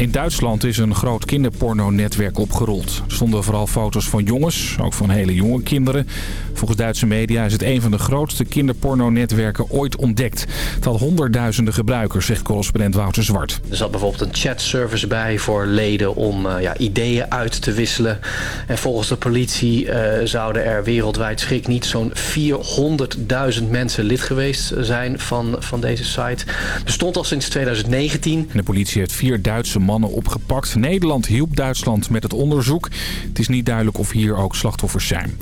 In Duitsland is een groot kinderporno-netwerk opgerold. Er stonden vooral foto's van jongens, ook van hele jonge kinderen. Volgens Duitse media is het een van de grootste kinderporno-netwerken ooit ontdekt. Het had honderdduizenden gebruikers, zegt correspondent Wouter Zwart. Er zat bijvoorbeeld een chatservice bij voor leden om uh, ja, ideeën uit te wisselen. En volgens de politie uh, zouden er wereldwijd schrik niet zo'n 400.000 mensen lid geweest zijn van, van deze site. Bestond al sinds 2019. De politie heeft vier Duitse mannen opgepakt. Nederland hielp Duitsland met het onderzoek. Het is niet duidelijk of hier ook slachtoffers zijn.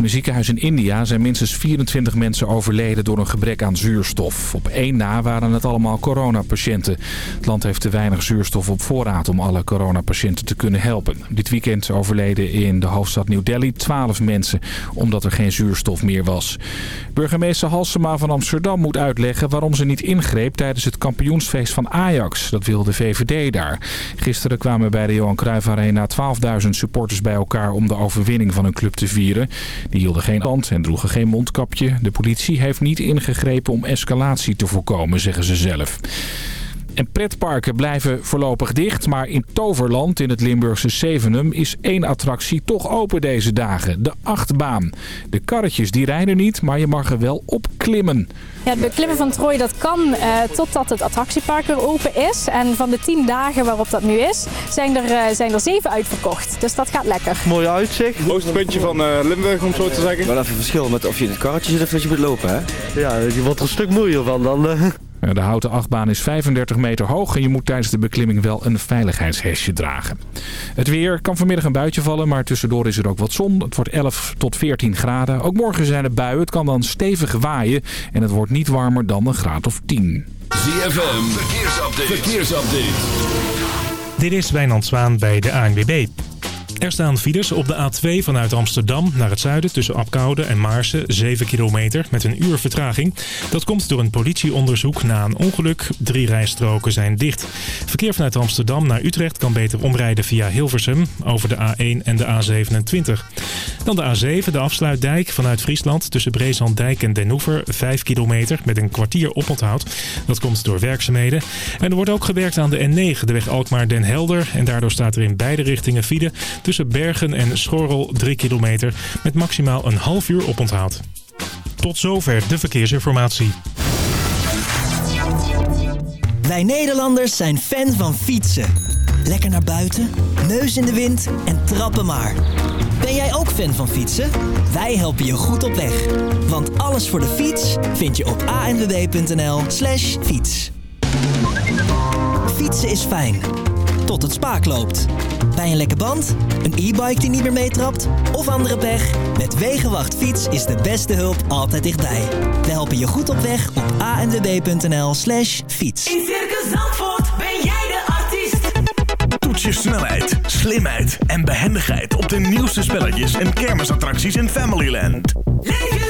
In een ziekenhuis in India zijn minstens 24 mensen overleden door een gebrek aan zuurstof. Op één na waren het allemaal coronapatiënten. Het land heeft te weinig zuurstof op voorraad om alle coronapatiënten te kunnen helpen. Dit weekend overleden in de hoofdstad New Delhi 12 mensen omdat er geen zuurstof meer was. Burgemeester Halsema van Amsterdam moet uitleggen waarom ze niet ingreep tijdens het kampioensfeest van Ajax. Dat wil de VVD daar. Gisteren kwamen bij de Johan Cruijff Arena 12.000 supporters bij elkaar om de overwinning van hun club te vieren. Die hielden geen hand en droegen geen mondkapje. De politie heeft niet ingegrepen om escalatie te voorkomen, zeggen ze zelf. En pretparken blijven voorlopig dicht, maar in Toverland in het Limburgse Zevenum is één attractie toch open deze dagen. De achtbaan. De karretjes die rijden niet, maar je mag er wel op klimmen. Ja, het beklimmen van Trooi dat kan uh, totdat het attractiepark weer open is. En van de tien dagen waarop dat nu is, zijn er, uh, zijn er zeven uitverkocht. Dus dat gaat lekker. Mooi uitzicht. Het hoogste puntje van uh, Limburg om zo te zeggen. Wel even verschil met of je in het karretje zit of dat je moet lopen hè? Ja, je wordt er een stuk moeier van dan... De houten achtbaan is 35 meter hoog en je moet tijdens de beklimming wel een veiligheidshesje dragen. Het weer kan vanmiddag een buitje vallen, maar tussendoor is er ook wat zon. Het wordt 11 tot 14 graden. Ook morgen zijn er buien. Het kan dan stevig waaien en het wordt niet warmer dan een graad of 10. ZFM, verkeersupdate. verkeersupdate. Dit is Wijnand Zwaan bij de ANWB. Er staan files op de A2 vanuit Amsterdam naar het zuiden tussen Apkoude en Maarsen, 7 kilometer met een uur vertraging. Dat komt door een politieonderzoek na een ongeluk. Drie rijstroken zijn dicht. Verkeer vanuit Amsterdam naar Utrecht kan beter omrijden via Hilversum over de A1 en de A27. Dan de A7, de afsluitdijk vanuit Friesland tussen Breeslanddijk en Den Oever, 5 kilometer met een kwartier oponthoud. Dat komt door werkzaamheden. En er wordt ook gewerkt aan de N9, de weg Alkmaar-Den Helder. En daardoor staat er in beide richtingen file tussen Bergen en Schorrel 3 kilometer met maximaal een half uur oponthoud. Tot zover de verkeersinformatie. Wij Nederlanders zijn fan van fietsen. Lekker naar buiten, neus in de wind en trappen maar. Ben jij ook fan van fietsen? Wij helpen je goed op weg. Want alles voor de fiets vind je op anwb.nl slash fiets. Fietsen is fijn. Tot het spaak loopt. Bij een lekke band, een e-bike die niet meer meetrapt of andere pech? Met Wegenwacht Fiets is de beste hulp altijd dichtbij. We helpen je goed op weg op anwb.nl slash fiets. In Circus Zandvoort ben jij de artiest. Toets je snelheid, slimheid en behendigheid op de nieuwste spelletjes en kermisattracties in Familyland. Leef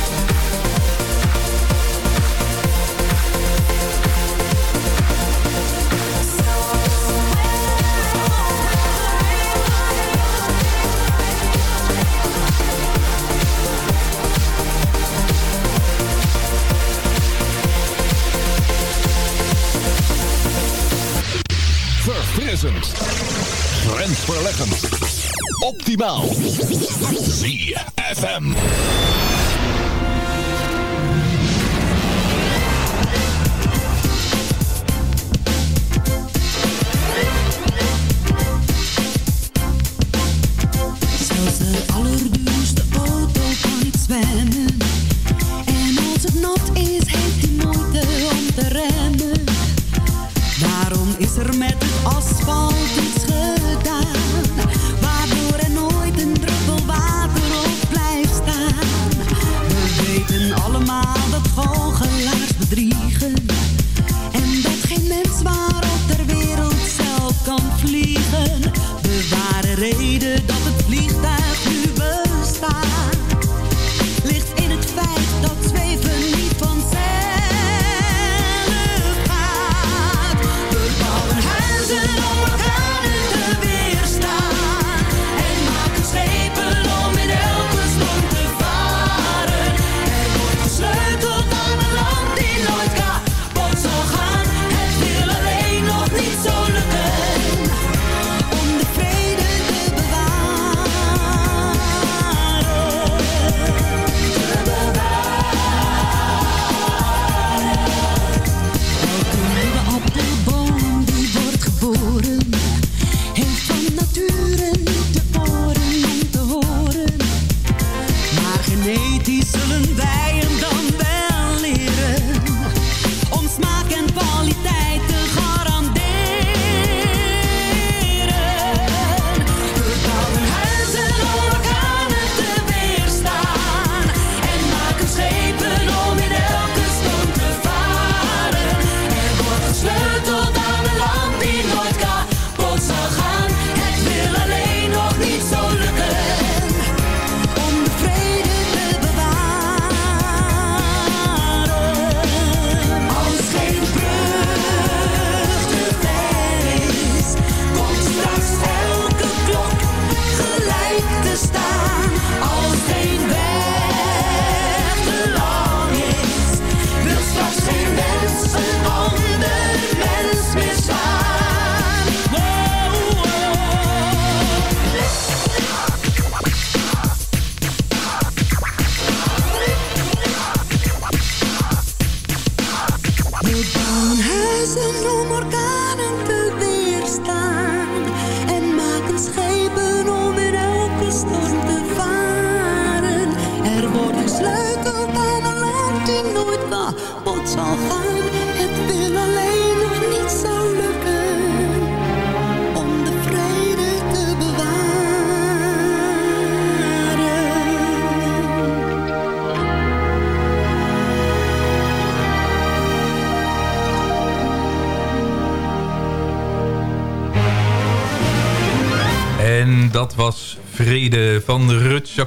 Optimaal. ZFM. Zelfs de allerduurste auto kan niet zwemmen. En als het nat is, heeft hij moeite om te remmen. Daarom is er met het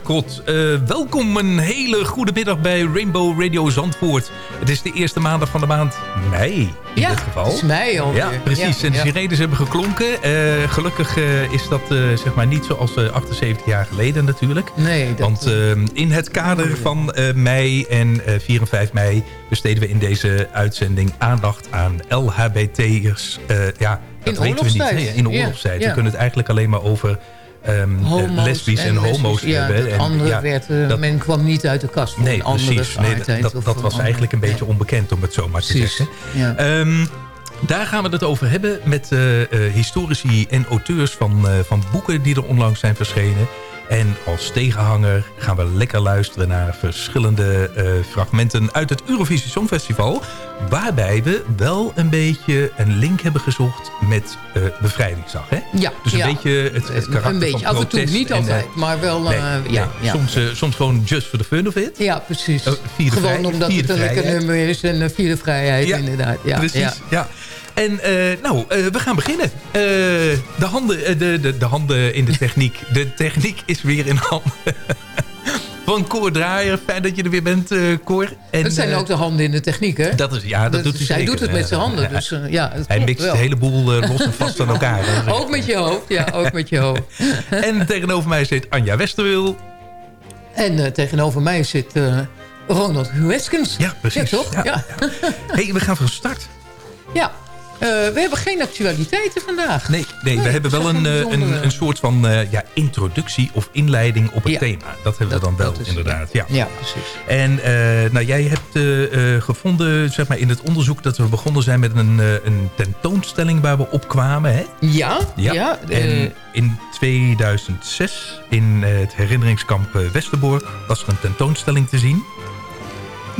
Jacot. Eh, welkom, een hele goede middag bij Rainbow Radio Zandvoort. Het is de eerste maandag van de maand mei in Ja, dit geval. het is mei alweer. Ja, precies. Ja, en de sirenes hebben geklonken. Eh, gelukkig eh, is dat zeg maar niet zoals eh, 78 jaar geleden natuurlijk. Nee, dat, Want in het kader van mei en eh 4 en 5 mei... besteden we in deze uitzending aandacht aan LHBT'ers. ja, dat In weten we niet. In Ja, oorlogstijd. ja. We kunnen het eigenlijk alleen maar over... Homo's lesbisch en, lesbisch, homo's ja, hebben. En, andere ja, werd, eh, dat- men kwam niet uit de kast. Nee, precies. Nee, dat, dat was eigenlijk een beetje onbekend, om het zo maar te Precies, zeggen. ja. Ehm, daar gaan we het over hebben met eh, historici en auteurs van, van boeken die er onlangs zijn verschenen. En als tegenhanger gaan we lekker luisteren naar verschillende eh, fragmenten uit het Eurovisie Songfestival. Waarbij we wel een beetje een link hebben gezocht met eh, bevrijdingsdag. Hè? Ja, dus een ja. beetje het, het karakter Een beetje, van af en toe, protest niet en, eh, altijd, maar wel... nee, ja, ja. Soms, soms gewoon just for the fun of it. Ja, precies. Gewoon vrij- omdat het een lekker nummer is en uh, vierde vrijheid inderdaad. Ja, Precies, ja. Ja. En eh, nou, eh, we gaan beginnen. Eh, de, handen, de, de, de handen in de techniek. De techniek is weer in handen van Cor Draaier. Fijn dat je er weer bent, eh Cor. En, het zijn ook de handen in de techniek, hè? Dat is, ja, dat, doet hij Zij zeker. doet het met zijn handen, dus ja, het Hij mixt wel. de hele boel eh, los en vast aan elkaar. Ook met je hoofd, ja, ook met je hoofd. En tegenover mij zit Anja Westerwil. En tegenover mij zit Ronald Hueskens. Ja, precies. Ja, toch? Ja. hey, we gaan van start. Ja. Eh, we hebben geen actualiteiten vandaag. Nee, nee, we hebben wel een, eh, een, een soort van eh, ja, introductie of inleiding op het Ja. thema. Dat hebben we dan wel, inderdaad. Ja. Ja, precies. En nou, jij hebt gevonden zeg maar, in het onderzoek dat we begonnen zijn met een, een tentoonstelling waar we op kwamen. Hè? Ja, ja. eh, en in 2006 in het herinneringskamp Westerbork was er een tentoonstelling te zien.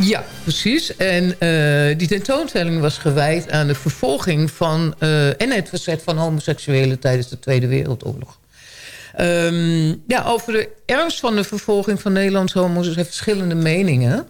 Ja, precies. En eh, die tentoonstelling was gewijd aan de vervolging van... eh, en het verzet van homoseksuelen tijdens de Tweede Wereldoorlog. Ehm, ja, over de ernst van de vervolging van Nederlandse homo's zijn verschillende meningen.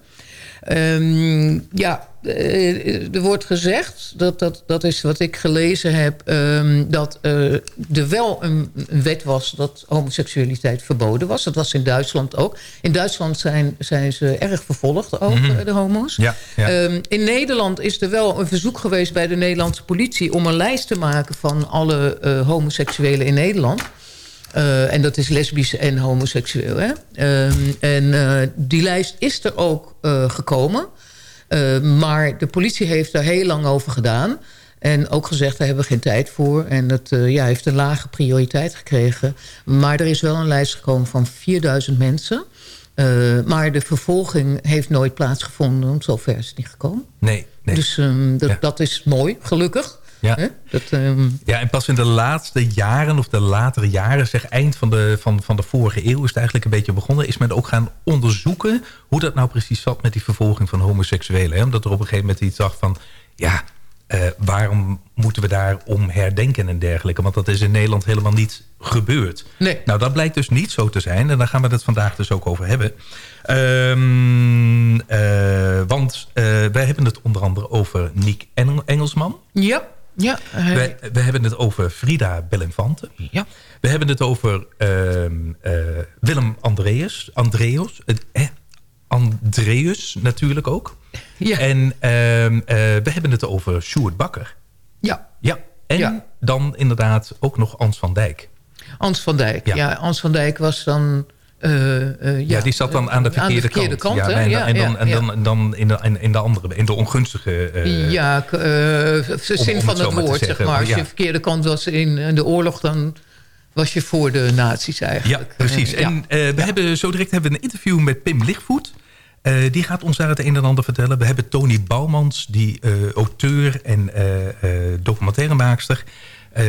Ehm, ja, eh, er wordt gezegd, dat, dat, dat is wat ik gelezen heb... ehm, dat eh, er wel een, een wet was dat homoseksualiteit verboden was. Dat was in Duitsland ook. In Duitsland zijn, zijn ze erg vervolgd ook, Mhm. de homo's. Ja, ja. Ehm, in Nederland is er wel een verzoek geweest bij de Nederlandse politie... om een lijst te maken van alle eh, homoseksuelen in Nederland... Eh, en dat is lesbisch en homoseksueel. Hè? Ehm, en eh, die lijst is er ook eh, gekomen. Maar de politie heeft daar heel lang over gedaan. En ook gezegd, daar hebben we geen tijd voor. En dat ja, heeft een lage prioriteit gekregen. Maar er is wel een lijst gekomen van 4000 mensen. Maar de vervolging heeft nooit plaatsgevonden. Want zover is het niet gekomen. Nee, nee. Dus ehm, dat, Ja. dat is mooi, gelukkig. Ja. Dat, ehm, Ja, en pas in de laatste jaren of de latere jaren, zeg eind van de, van, van de vorige eeuw is het eigenlijk een beetje begonnen, is men ook gaan onderzoeken hoe dat nou precies zat met die vervolging van homoseksuelen. Hè? Omdat er op een gegeven moment iets zag van, ja, eh, waarom moeten we daar om herdenken en dergelijke? Want dat is in Nederland helemaal niet gebeurd. Nee. Nou, dat blijkt dus niet zo te zijn. En daar gaan we het vandaag dus ook over hebben. Ehm, eh, want eh, wij hebben het onder andere over Nick Engel- Engelsman. ja, ja. hij- We, we hebben het over Frida Belinfante. Ja. We hebben het over eh, Willem Andreas. Andreas. eh, Andreus natuurlijk ook. Ja. En ehm, eh, we hebben het over Sjoerd Bakker. Ja. Ja. En Ja. dan inderdaad ook nog Ans van Dijk. Ans van Dijk. Ja. Ja, Ans van Dijk was dan... eh, eh, Ja, die zat dan aan de verkeerde, kant. Ja, en, Ja, en dan, ja, en dan, en dan in, de, in, de andere, in de ongunstige... eh, ja, de om zin het van het woord, zeg maar. Als je verkeerde kant was in, in de oorlog, dan was je voor de nazi's Ja, eigenlijk. precies. Ja. En eh, we hebben zo direct hebben we een interview met Pim Lichtvoet. Die gaat ons daar het een en ander vertellen. We hebben Tony Bouwmans, die auteur en documentairemaakster...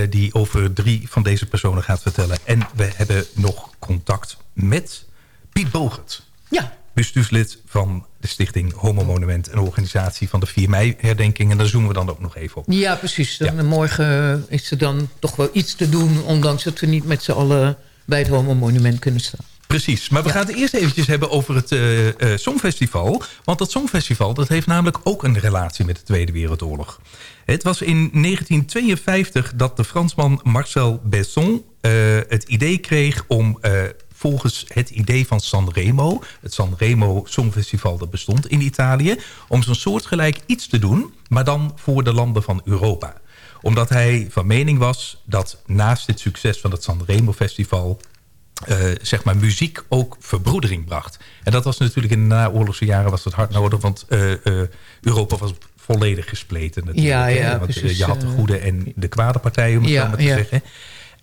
die over drie van deze personen gaat vertellen. En we hebben nog contact met Piet Bogert. Ja. Bestuurslid van de stichting Homo Monument... een organisatie van de 4 mei-herdenking. En daar zoomen we dan ook nog even op. Ja, precies. Dan, Morgen is er dan toch wel iets te doen... ondanks dat we niet met z'n allen bij het Homo Monument kunnen staan. Precies, maar we gaan het eerst eventjes hebben over het eh, Songfestival. Want dat Songfestival dat heeft namelijk ook een relatie met de Tweede Wereldoorlog. Het was in 1952 dat de Fransman Marcel Besson eh, het idee kreeg om... volgens het idee van Sanremo, het Sanremo Songfestival dat bestond in Italië... om zo'n soortgelijk iets te doen, maar dan voor de landen van Europa. Omdat hij van mening was dat naast dit succes van het Sanremo Festival eh, zeg maar muziek ook verbroedering bracht. En dat was natuurlijk in de naoorlogse jaren was dat hard nodig, want eh, eh, Europa was volledig gespleten natuurlijk. Ja, ja, want, precies, je had de goede en de kwade partijen, om het Ja, zo maar te ja. zeggen.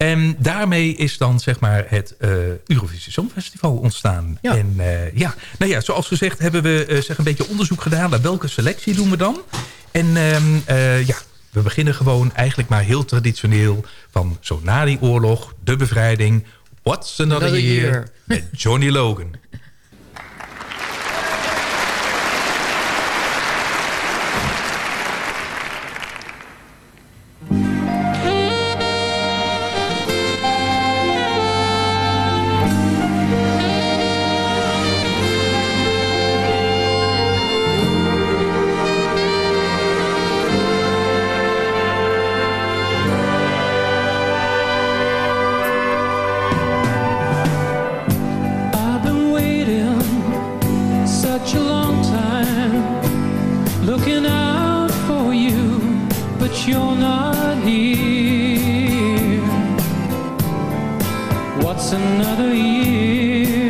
En daarmee is dan zeg maar het eh, Eurovisie Songfestival ontstaan. Ja. En eh, ja, nou ja, zoals gezegd hebben we eh, zeg een beetje onderzoek gedaan naar welke selectie doen we dan. En ehm, eh, ja, we beginnen gewoon eigenlijk maar heel traditioneel van zo na die oorlog, de bevrijding, What's Another, Another year, Year. met Johnny Logan. here. What's another year?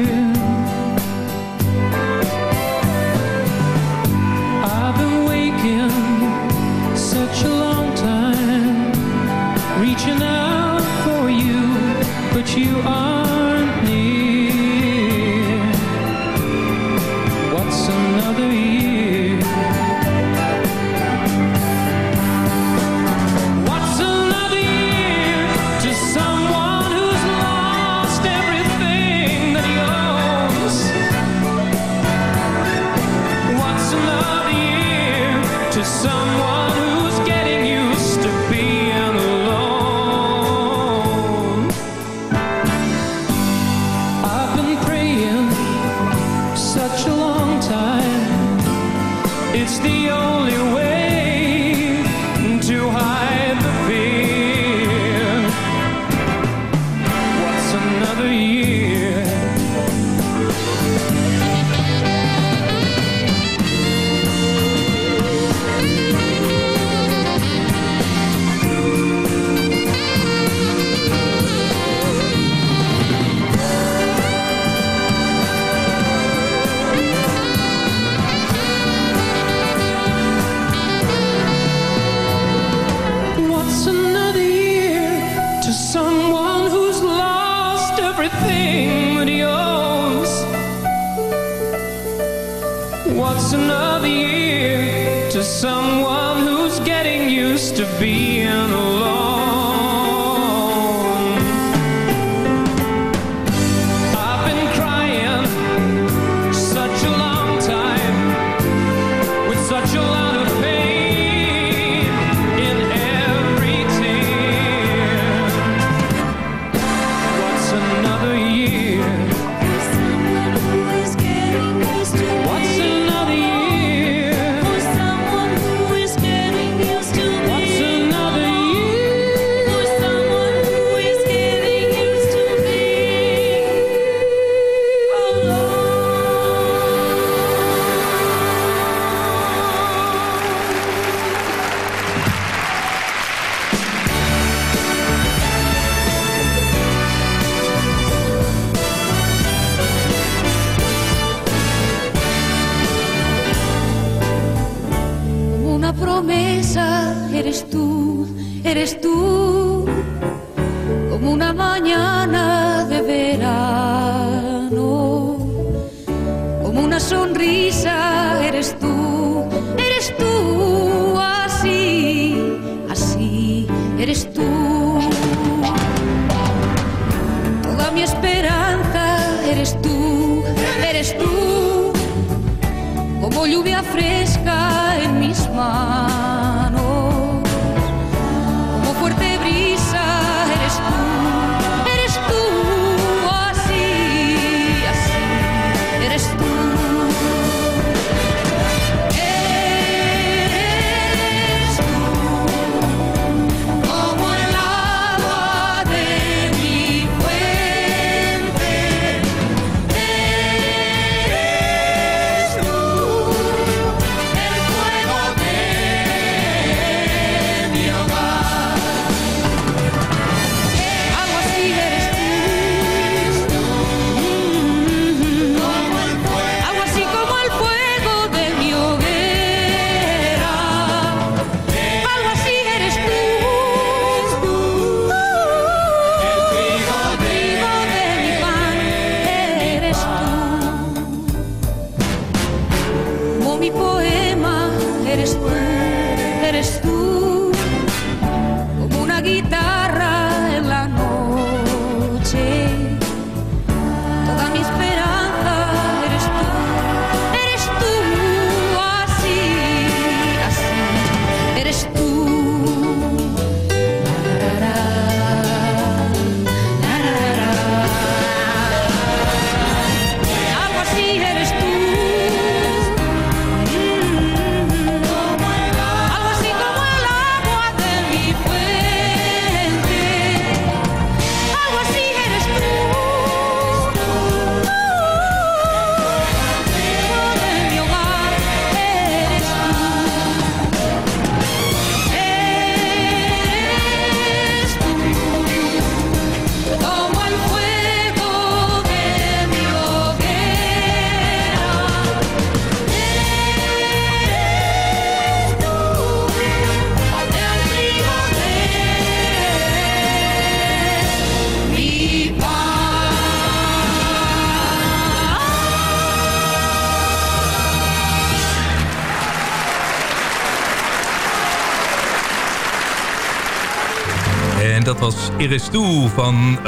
Eres Tu van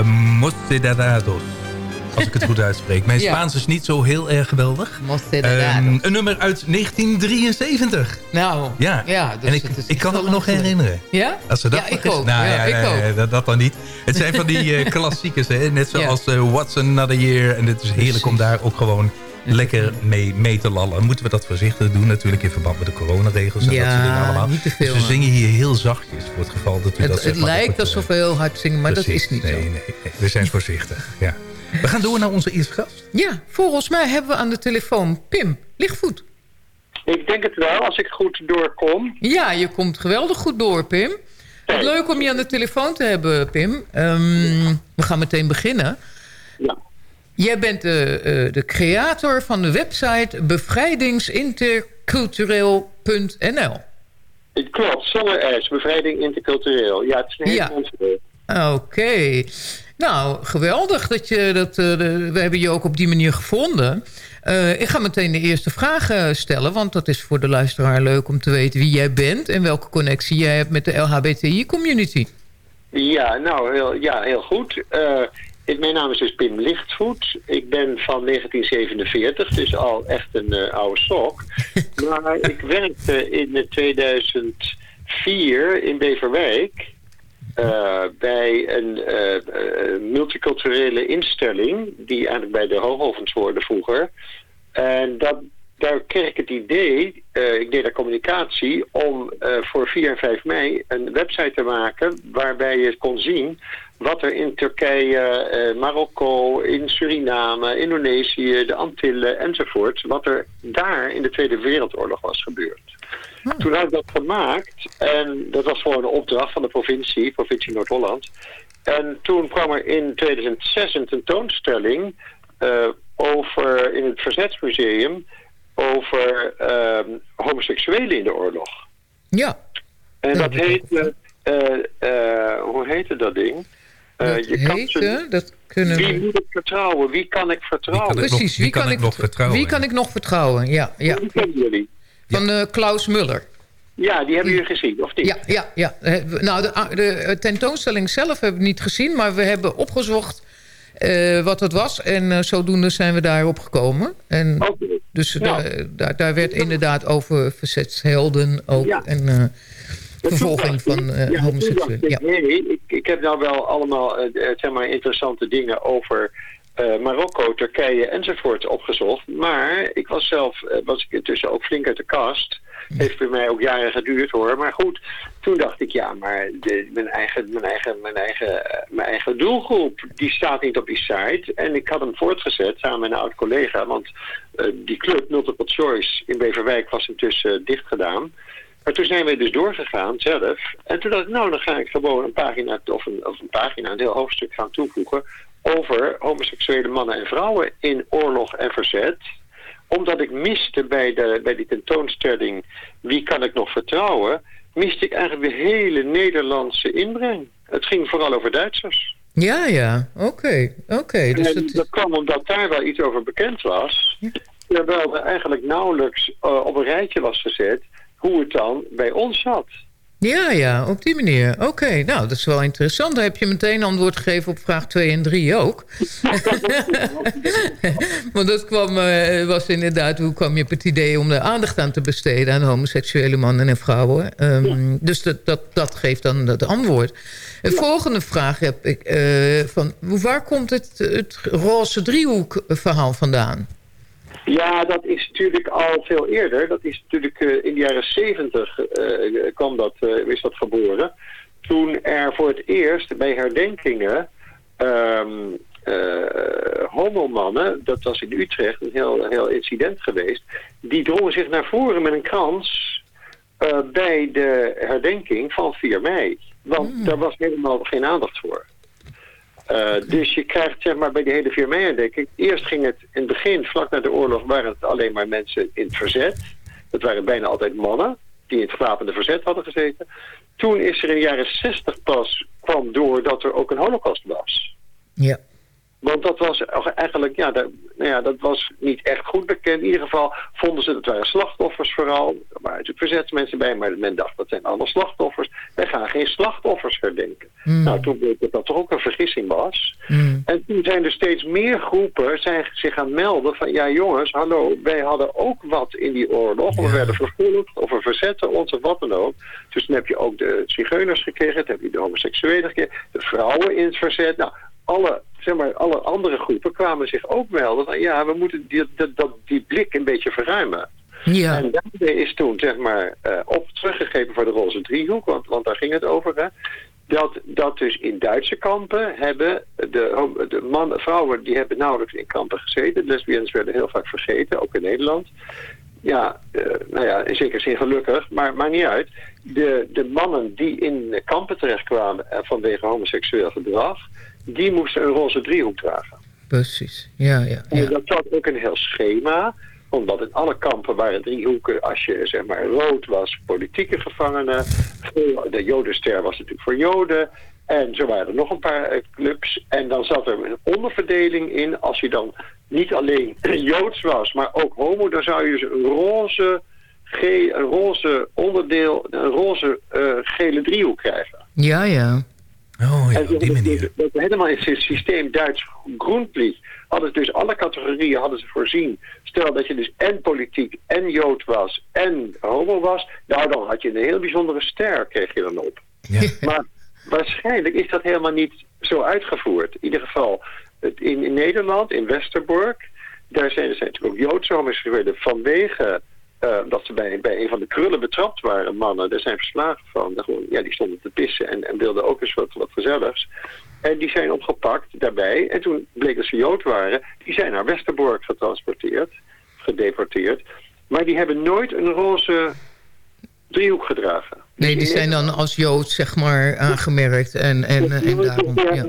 Mocedadados. Als ik het goed uitspreek. Mijn Ja. Spaans is niet zo heel erg geweldig. Ehm, een nummer uit 1973. Nou, Ja, ja dus en ik, is kan het nog herinneren. Ja? Als ze dat Ja, ik ook. Nou, Ja, ik ook. dat, dat dan niet. Het zijn van die eh, klassiekers, hè? net zoals eh, What's Another Year. En het is heerlijk om daar ook gewoon lekker mee, mee te lallen. Moeten we dat voorzichtig doen natuurlijk in verband met de coronaregels en Ja, dat soort dingen allemaal. niet te veel, Dus we man. zingen hier heel zachtjes voor het geval dat u dat Het, zeg het maar, lijkt het, alsof we heel hard zingen, maar dat is niet nee, zo. Nee, nee, we zijn voorzichtig, ja. We gaan door naar onze eerste gast. Ja, volgens mij hebben we aan de telefoon Pim Lichtvoet. Ik denk het wel, als ik goed doorkom. Ja, je komt geweldig goed door, Pim. Wat leuk om je aan de telefoon te hebben, Pim. Ehm, we gaan meteen beginnen. Ja. Jij bent de, eh, de creator van de website bevrijdingsintercultureel.nl. Klopt, zonder S, bevrijding intercultureel. Ja, het is een hele Ja. Oké. Nou, geweldig dat je dat. eh, we hebben je ook op die manier gevonden. Eh, ik ga meteen de eerste vraag stellen, want dat is voor de luisteraar leuk om te weten wie jij bent en welke connectie jij hebt met de LHBTI-community. Ja, nou, heel, ja, heel goed. Mijn naam is dus Pim Lichtvoet. Ik ben van 1947, dus al echt een eh, oude sok. maar ik werkte in eh, 2004 in Beverwijk... eh, bij een eh, eh, multiculturele instelling... die eigenlijk bij de Hoogovens hoorde vroeger. En dat, daar kreeg ik het idee, eh, ik deed daar communicatie... om eh, voor 4 en 5 mei een website te maken... waarbij je kon zien wat er in Turkije, eh, Marokko, in Suriname, Indonesië, de Antillen enzovoort... wat er daar in de Tweede Wereldoorlog was gebeurd. Toen had ik dat gemaakt en dat was gewoon een opdracht van de provincie, provincie Noord-Holland. En toen kwam er in 2006 een tentoonstelling eh, over, in het Verzetsmuseum over ehm, homoseksuelen in de oorlog. Ja. En dat heette, eh, hoe heette dat ding? Eh, Dat je kan heette, ze- dat kunnen wie we... moet ik vertrouwen? Wie kan ik vertrouwen? Precies, wie, kan, ik nog vertrouwen? Wie kan ik nog vertrouwen? Ja, ja. Wie kennen jullie? Van eh, Klaus Muller. Ja, die hebben jullie gezien, of niet? Ja, ja, ja. Eh, Nou, de, de eh, tentoonstelling zelf hebben we niet gezien... maar we hebben opgezocht eh, wat het was. En eh, zodoende zijn we daarop gekomen. En Dus daar, daar, daar werd inderdaad over verzetshelden ook... en eh, vervolging van eh Ja, homoseksuelen. nee, ik, ik heb nou wel allemaal eh, eh, zeg maar interessante dingen over Marokko, Turkije enzovoort opgezocht. Maar ik was zelf, was ik intussen ook flink uit de kast. Heeft bij mij ook jaren geduurd hoor. Maar goed, toen dacht ik, ja, maar de, mijn, eigen, mijn, eigen, mijn, eigen, mijn eigen doelgroep, die staat niet op die site. En ik had hem voortgezet samen met een oud collega. Want die club Multiple Choice in Beverwijk was intussen dicht gedaan. Maar toen zijn we dus doorgegaan zelf. En toen dacht ik, nou, dan ga ik gewoon een pagina, of een, of een pagina, een heel hoofdstuk gaan toevoegen over homoseksuele mannen en vrouwen in oorlog en verzet. Omdat ik miste bij, de, bij die tentoonstelling Wie kan ik nog vertrouwen, miste ik eigenlijk de hele Nederlandse inbreng. Het ging vooral over Duitsers. Ja, ja. Oké, oké. Dus en dat dat kwam omdat daar wel iets over bekend was. Terwijl er eigenlijk nauwelijks eh, op een rijtje was gezet hoe het dan bij ons zat. Ja, ja, op die manier. Oké, nou, dat is wel interessant. Dan heb je meteen antwoord gegeven op vraag 2 en 3 ook. Want dat kwam, eh, was inderdaad, hoe kwam je op het idee om er aandacht aan te besteden aan homoseksuele mannen en vrouwen? Ehm, Dus dat, dat, dat geeft dan het antwoord. De volgende vraag heb ik, eh, van, waar komt het, het roze driehoek verhaal vandaan? Ja, dat is natuurlijk al veel eerder. Dat is natuurlijk eh, in de jaren zeventig eh, kwam dat, is dat geboren. Toen er voor het eerst bij herdenkingen ehm eh, homomannen, dat was in Utrecht een heel, heel incident geweest, die drongen zich naar voren met een krans bij de herdenking van 4 mei. Want daar was helemaal geen aandacht voor. Uh, dus je krijgt zeg maar bij de hele 4 mei herdenking... Eerst ging het in het begin, vlak na de oorlog... waren het alleen maar mensen in het verzet. Dat waren bijna altijd mannen... die in het gewapende verzet hadden gezeten. Toen is er in de jaren 60 pas kwam door... dat er ook een holocaust was. Ja. Want dat was eigenlijk... ja, daar, nou ja, dat was niet echt goed bekend. In ieder geval vonden ze dat waren slachtoffers vooral. Er waren natuurlijk verzetsmensen bij, maar men dacht dat zijn allemaal slachtoffers. Wij gaan geen slachtoffers herdenken. Nou, toen bleek dat dat toch ook een vergissing was. En toen zijn er steeds meer groepen zijn zich gaan melden van... ja jongens, hallo, wij hadden ook wat in die oorlog. We werden vervolgd of we verzetten ons of wat dan ook. Dus dan heb je ook de zigeuners gekregen, dan heb je de homoseksuelen gekregen... de vrouwen in het verzet. Nou, alle, zeg maar, alle andere groepen kwamen zich ook melden van... ja, we moeten die, dat, die blik een beetje verruimen. Ja. En daarmee is toen zeg maar eh, op teruggegeven voor de roze driehoek, want, want daar ging het over. Hè, dat, dat dus in Duitse kampen hebben de, de mannen, vrouwen die hebben nauwelijks in kampen gezeten. De lesbiennes werden heel vaak vergeten, ook in Nederland. Ja, eh, nou ja, in zekere zin gelukkig, maar maakt niet uit. De, de mannen die in kampen terechtkwamen eh, vanwege homoseksueel gedrag, die moesten een roze driehoek dragen. Precies, ja, ja. En dat zat ook een heel schema. Omdat in alle kampen waren driehoeken, als je zeg maar rood was, politieke gevangenen. De jodenster was natuurlijk voor joden. En zo waren er nog een paar eh, clubs. En dan zat er een onderverdeling in. Als je dan niet alleen joods was, maar ook homo, dan zou je dus een roze, een roze onderdeel, een roze eh, gele driehoek krijgen. Ja, ja. Oh ja, En op die manier. Dat, helemaal in het systeem Duits groenplicht hadden ze dus alle categorieën hadden ze voorzien. Stel dat je dus en politiek en jood was en homo was, nou dan had je een heel bijzondere ster kreeg je dan op. Maar waarschijnlijk is dat helemaal niet zo uitgevoerd. In ieder geval in, in Nederland, in Westerbork, daar zijn, er zijn natuurlijk ook Joodse homoseksuelen vanwege eh, dat ze bij, bij een van de krullen betrapt waren, mannen. Daar zijn verslagen van. Gewoon, ja, die stonden te pissen en, en wilden ook eens wat, wat gezelligs. En die zijn opgepakt daarbij. En toen bleek dat ze Jood waren. Die zijn naar Westerbork getransporteerd, gedeporteerd. Maar die hebben nooit een roze driehoek gedragen. Nee, die zijn dan als Jood, zeg maar, aangemerkt. En, en, en daarom, Ja,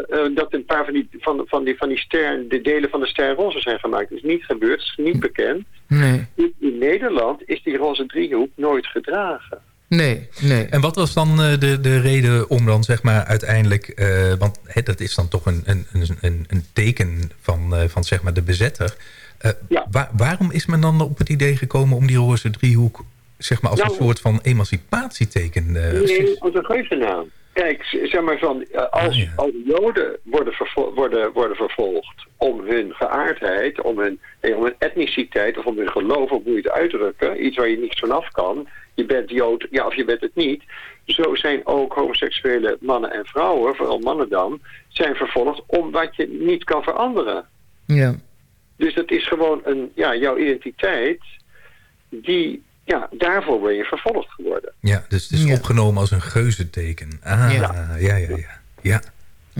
eh, dat een paar van die, van, van die, van die ster, de delen van de ster roze zijn gemaakt. Dat is niet gebeurd, is niet bekend. Nee, In in Nederland is die roze driehoek nooit gedragen. nee, nee. En wat was dan eh, de, de reden om dan zeg maar uiteindelijk... eh, want hè, dat is dan toch een, een, een, een teken van, eh, van zeg maar de bezetter. Eh, waar- waarom is men dan op het idee gekomen om die roze driehoek... zeg maar als een Nou, soort van emancipatieteken... eh, Nee, als een geuzennaam. Kijk, zeg maar van, eh, als, als joden worden, worden, worden vervolgd om hun geaardheid, om hun, nee, om hun etniciteit of om hun geloof, of hoe je het uitdrukken, iets waar je niets van af kan, je bent jood, ja of je bent het niet, zo zijn ook homoseksuele mannen en vrouwen, vooral mannen dan, zijn vervolgd om wat je niet kan veranderen. Ja. Dus dat is gewoon een, ja, jouw identiteit, die, ja, daarvoor ben je vervolgd geworden. Ja, dus het is opgenomen als een geuzenteken. Ah, ja, ja, ja. ja. ja.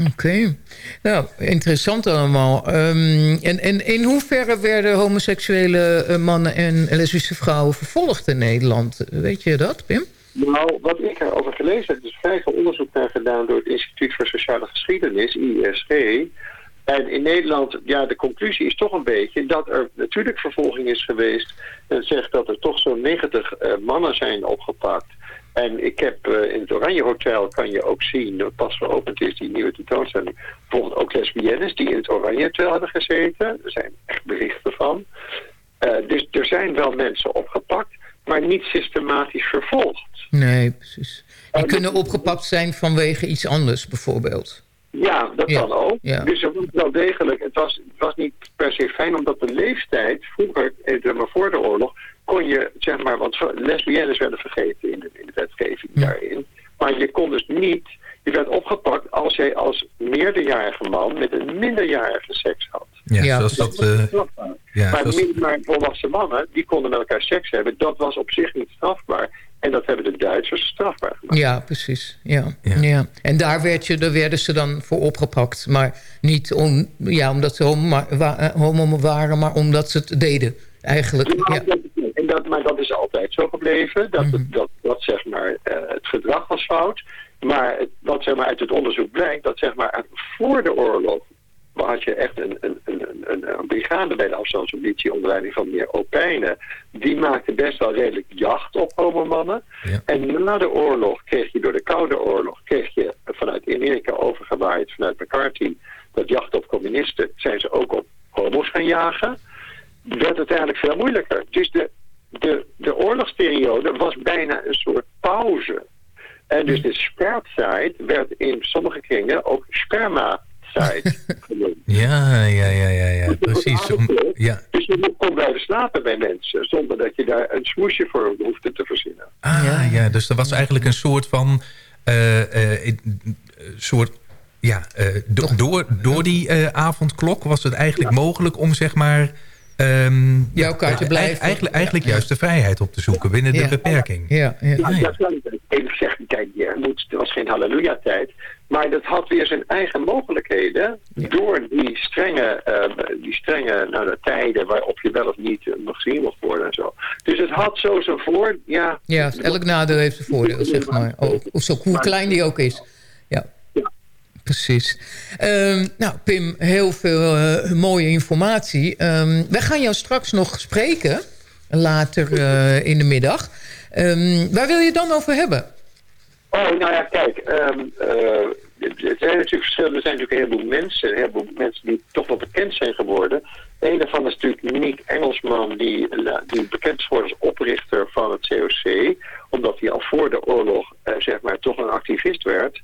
Oké. Nou, interessant allemaal. Ehm, en, en in hoeverre werden homoseksuele eh, mannen en lesbische vrouwen vervolgd in Nederland? Weet je dat, Pim? Nou, wat ik erover gelezen heb, is vrij veel onderzoek naar gedaan door het Instituut voor Sociale Geschiedenis, ISG. En in Nederland, ja, de conclusie is toch een beetje dat er natuurlijk vervolging is geweest. En zegt dat er toch zo'n 90 eh, mannen zijn opgepakt. En ik heb eh, in het Oranje Hotel kan je ook zien, dat pas geopend is, die nieuwe tentoonstelling. Bijvoorbeeld ook lesbiennes die in het Oranje Hotel hebben gezeten. Er zijn echt berichten van. Eh, dus er zijn wel mensen opgepakt, maar niet systematisch vervolgd. Nee, precies. Die kunnen opgepakt zijn vanwege iets anders, bijvoorbeeld. Ja, dat Ja, kan ook. ja. Dus er was wel degelijk, het was, het was niet per se fijn, omdat de leeftijd, vroeger, eh, maar voor de oorlog, kon je, zeg maar, want lesbiennes werden vergeten in de, in de wetgeving daarin. Maar je kon dus niet, je werd opgepakt als jij als meerderjarige man met een minderjarige seks had. Ja, Ja, zoals dat... eh, ja, maar, zoals- maar volwassen mannen, die konden met elkaar seks hebben. Dat was op zich niet strafbaar. En dat hebben de Duitsers strafbaar gemaakt. Ja, precies. Ja. Ja. En daar, werd je, daar werden ze dan voor opgepakt. Maar niet om, ja, omdat ze homo, eh, homo waren, maar omdat ze het deden. Eigenlijk, Ja, en dat, maar dat is altijd zo gebleven. Dat, Mhm. het- dat, dat zeg maar, eh, het gedrag was fout. Maar het, wat zeg maar, uit het onderzoek blijkt, dat zeg maar, voor de oorlog had je echt een, een, een, een, een brigade bij de afstandspolitie onder leiding van meneer Opijnen. Die maakte best wel redelijk jacht op homomannen. En na de oorlog kreeg je door de Koude Oorlog, kreeg je vanuit Amerika overgewaaid, vanuit McCarthy, dat jacht op communisten, zijn ze ook op homo's gaan jagen, werd het eigenlijk veel moeilijker. Dus de, de, de oorlogsperiode was bijna een soort pauze. En dus de spermtijd werd in sommige kringen ook sperma-tijd genoemd. Ja, ja, ja, ja, ja precies. Om, ja. Dus je kon blijven slapen bij mensen zonder dat je daar een smoesje voor hoefde te verzinnen. Ah, ja, dus er was eigenlijk een soort van... eh, eh, soort ja, eh, do- door, door die eh, avondklok was het eigenlijk mogelijk om zeg maar... ehm, Ja, elkaar te eh, blijven. Eigenlijk, eigenlijk juist de vrijheid op te zoeken binnen de beperking. Ja, ja. Ja, dat kan ik even. Kijk, je moet, het was geen halleluja-tijd. Maar dat had weer zijn eigen mogelijkheden. Door die strenge, eh, die strenge nou, de tijden waarop je wel of niet uh, nog gezien mocht worden en zo. Dus het had zo zijn voor. Ja, Ja, elk nadeel heeft zijn voordeel, zeg maar. Ook, of zo hoe klein die ook is. Precies. Ehm, nou, Pim, heel veel eh, mooie informatie. Ehm, wij gaan jou straks nog spreken, later eh, in de middag. Ehm, waar wil je het dan over hebben? Oh, nou ja, kijk. eh, er zijn natuurlijk zijn natuurlijk een heleboel mensen. Een heleboel mensen die toch wel bekend zijn geworden. Een daarvan is natuurlijk Nick Engelsman, die bekend is geworden als oprichter van het COC. Omdat hij al voor de oorlog, eh, zeg maar, toch een activist werd.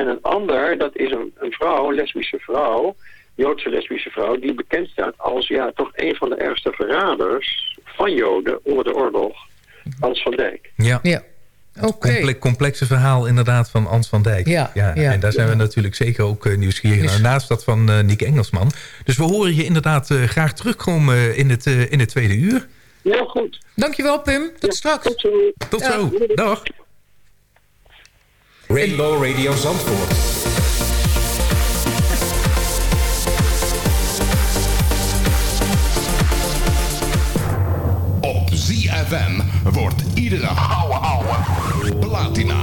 En een ander, dat is een, een vrouw, een lesbische vrouw, Joodse lesbische vrouw, die bekend staat als ja, toch een van de ergste verraders van Joden onder de oorlog, Hans van Dijk. Ja. ja. Comple- complexe verhaal inderdaad van Ans van Dijk. Ja, ja. En daar zijn we natuurlijk zeker ook eh, nieuwsgierig naar. Naast dat van eh Nick Engelsman. Dus we horen je inderdaad eh, graag terugkomen in het, in het tweede uur. Heel goed. Dankjewel, Pim. Tot straks. Tot zo. Tot zo. Dag. Rainbow Radio Zandvoort. Op ZFM wordt iedere ouwe ouwe platina.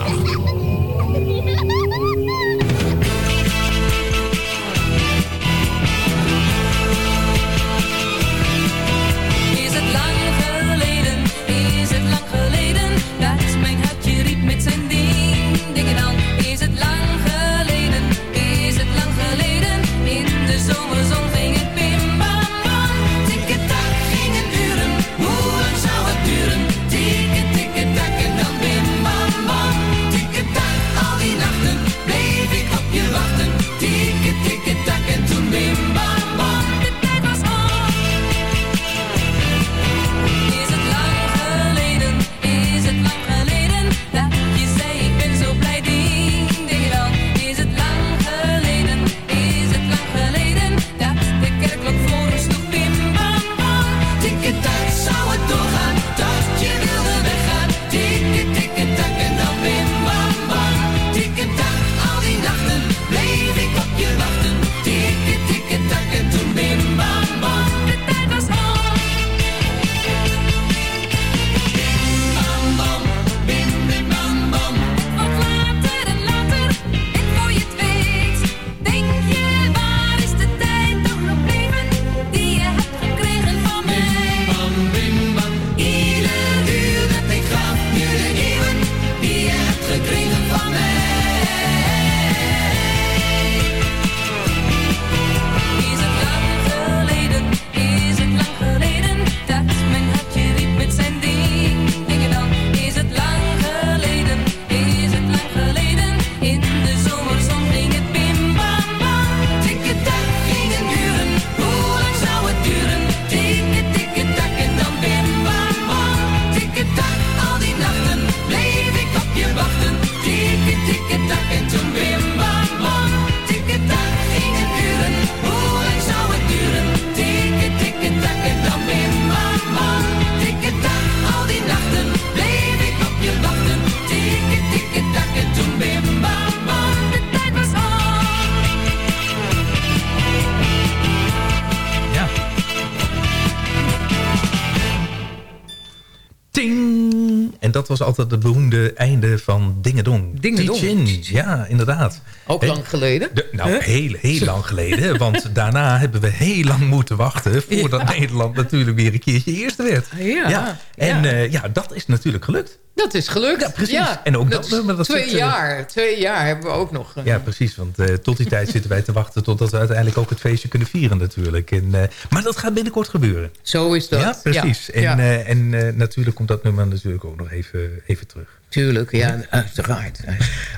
Teach-in. Ja, inderdaad. Ook lang geleden. De- nou, Huh? heel, heel lang geleden. Want daarna hebben we heel lang moeten wachten... voordat Nederland natuurlijk weer een keertje eerste werd. Ja, En ja. eh, ja, dat is natuurlijk gelukt. Dat is gelukt. Ja, precies. En ook dat nummer, dat twee zit, eh, jaar. Twee jaar hebben we ook nog. eh, Ja, precies. Want eh, tot die tijd zitten wij te wachten... totdat we uiteindelijk ook het feestje kunnen vieren natuurlijk. En, eh, maar dat gaat binnenkort gebeuren. Zo is dat. Ja, precies. Ja, En, eh, en eh, natuurlijk komt dat nummer natuurlijk ook nog even, even terug. Tuurlijk, ja, uiteraard.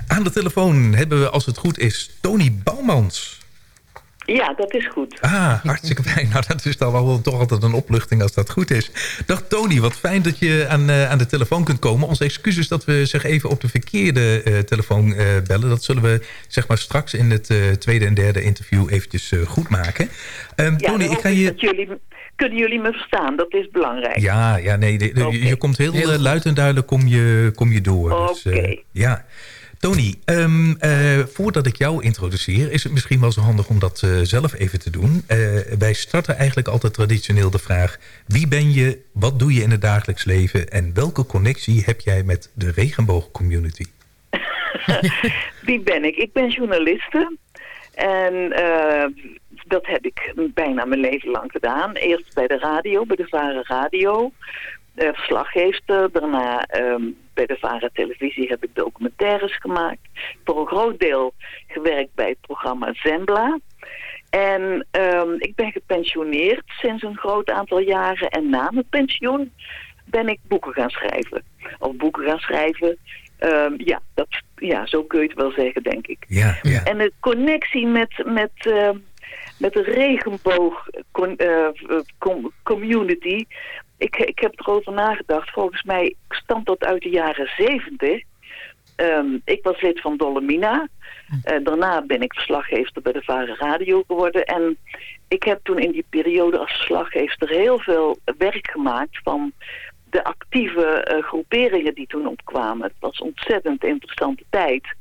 Aan de telefoon hebben we, als het goed is, Tony Bouwmans. Ja, dat is goed. Ah, hartstikke fijn. Nou, dat is dan wel toch altijd een opluchting als dat goed is. Dag Tony, wat fijn dat je aan, eh, aan de telefoon kunt komen. Onze excuses dat we zich even op de verkeerde eh, telefoon eh, bellen. Dat zullen we zeg maar straks in het tweede en derde interview eventjes goed maken. Ehm, Ja, Tony, ik ga je... jullie, kunnen jullie me verstaan? Dat is belangrijk. Ja, ja nee, de- de- je komt heel, luid en duidelijk kom je, kom je door. Dus, Oké. ja. Tony, ehm, eh, voordat ik jou introduceer... is het misschien wel zo handig om dat eh, zelf even te doen. Eh, wij starten eigenlijk altijd traditioneel de vraag... wie ben je, wat doe je in het dagelijks leven... en welke connectie heb jij met de regenboogcommunity? Wie ben ik? Ik ben journaliste. En dat heb ik bijna mijn leven lang gedaan. Eerst bij de radio, bij de Vara Radio. verslaggeefster. Daarna ehm, bij de Vara Televisie heb ik documentaires gemaakt. Voor een groot deel gewerkt bij het programma Zembla. En ehm, ik ben gepensioneerd sinds een groot aantal jaren. En na mijn pensioen ben ik boeken gaan schrijven. Of boeken gaan schrijven. Ehm, ja, dat, ja, zo kun je het wel zeggen, denk ik. Ja, ja. En de connectie met, met, ehm, met de regenboog con- eh, com- community. Ik, ik heb erover nagedacht. Volgens mij stamt dat uit de jaren zeventig. Ehm, ik was lid van Dolomina. Eh, daarna ben ik verslaggever bij de Varen Radio geworden. En ik heb toen in die periode als verslaggever heel veel werk gemaakt van de actieve eh, groeperingen die toen opkwamen. Het was een ontzettend interessante tijd.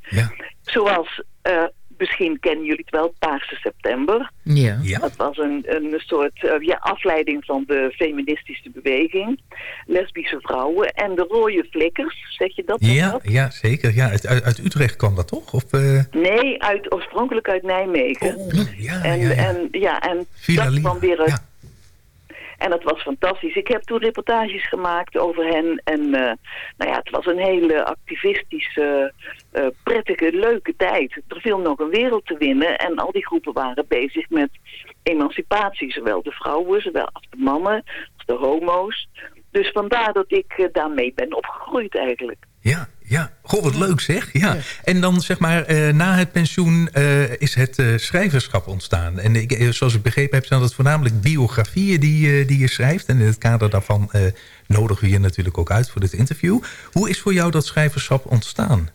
Zoals, eh, misschien kennen jullie het wel, Paarse September. Ja. Dat was een, een soort eh, ja, afleiding van de feministische beweging. Lesbische vrouwen en de rode flikkers, zeg je dat? nog Ja, ja zeker. Ja, uit, uit, uit Utrecht kwam dat toch? Of, eh, Nee, uit, oorspronkelijk uit Nijmegen. en, ja, ja. En, ja, en Villa dat kwam weer uit... En dat was fantastisch. Ik heb toen reportages gemaakt over hen. En eh, nou ja, het was een hele activistische, eh, prettige, leuke tijd. Er viel nog een wereld te winnen. En al die groepen waren bezig met emancipatie. Zowel de vrouwen, zowel als de mannen, als de homo's. Dus vandaar dat ik eh, daarmee ben opgegroeid eigenlijk. Ja, ja. Goh, wat leuk zeg. Ja. En dan zeg maar, eh, na het pensioen eh, is het eh, schrijverschap ontstaan. En ik, zoals ik begrepen heb, zijn dat voornamelijk biografieën die, eh, die je schrijft. En in het kader daarvan eh, nodigen we je natuurlijk ook uit voor dit interview. Hoe is voor jou dat schrijverschap ontstaan?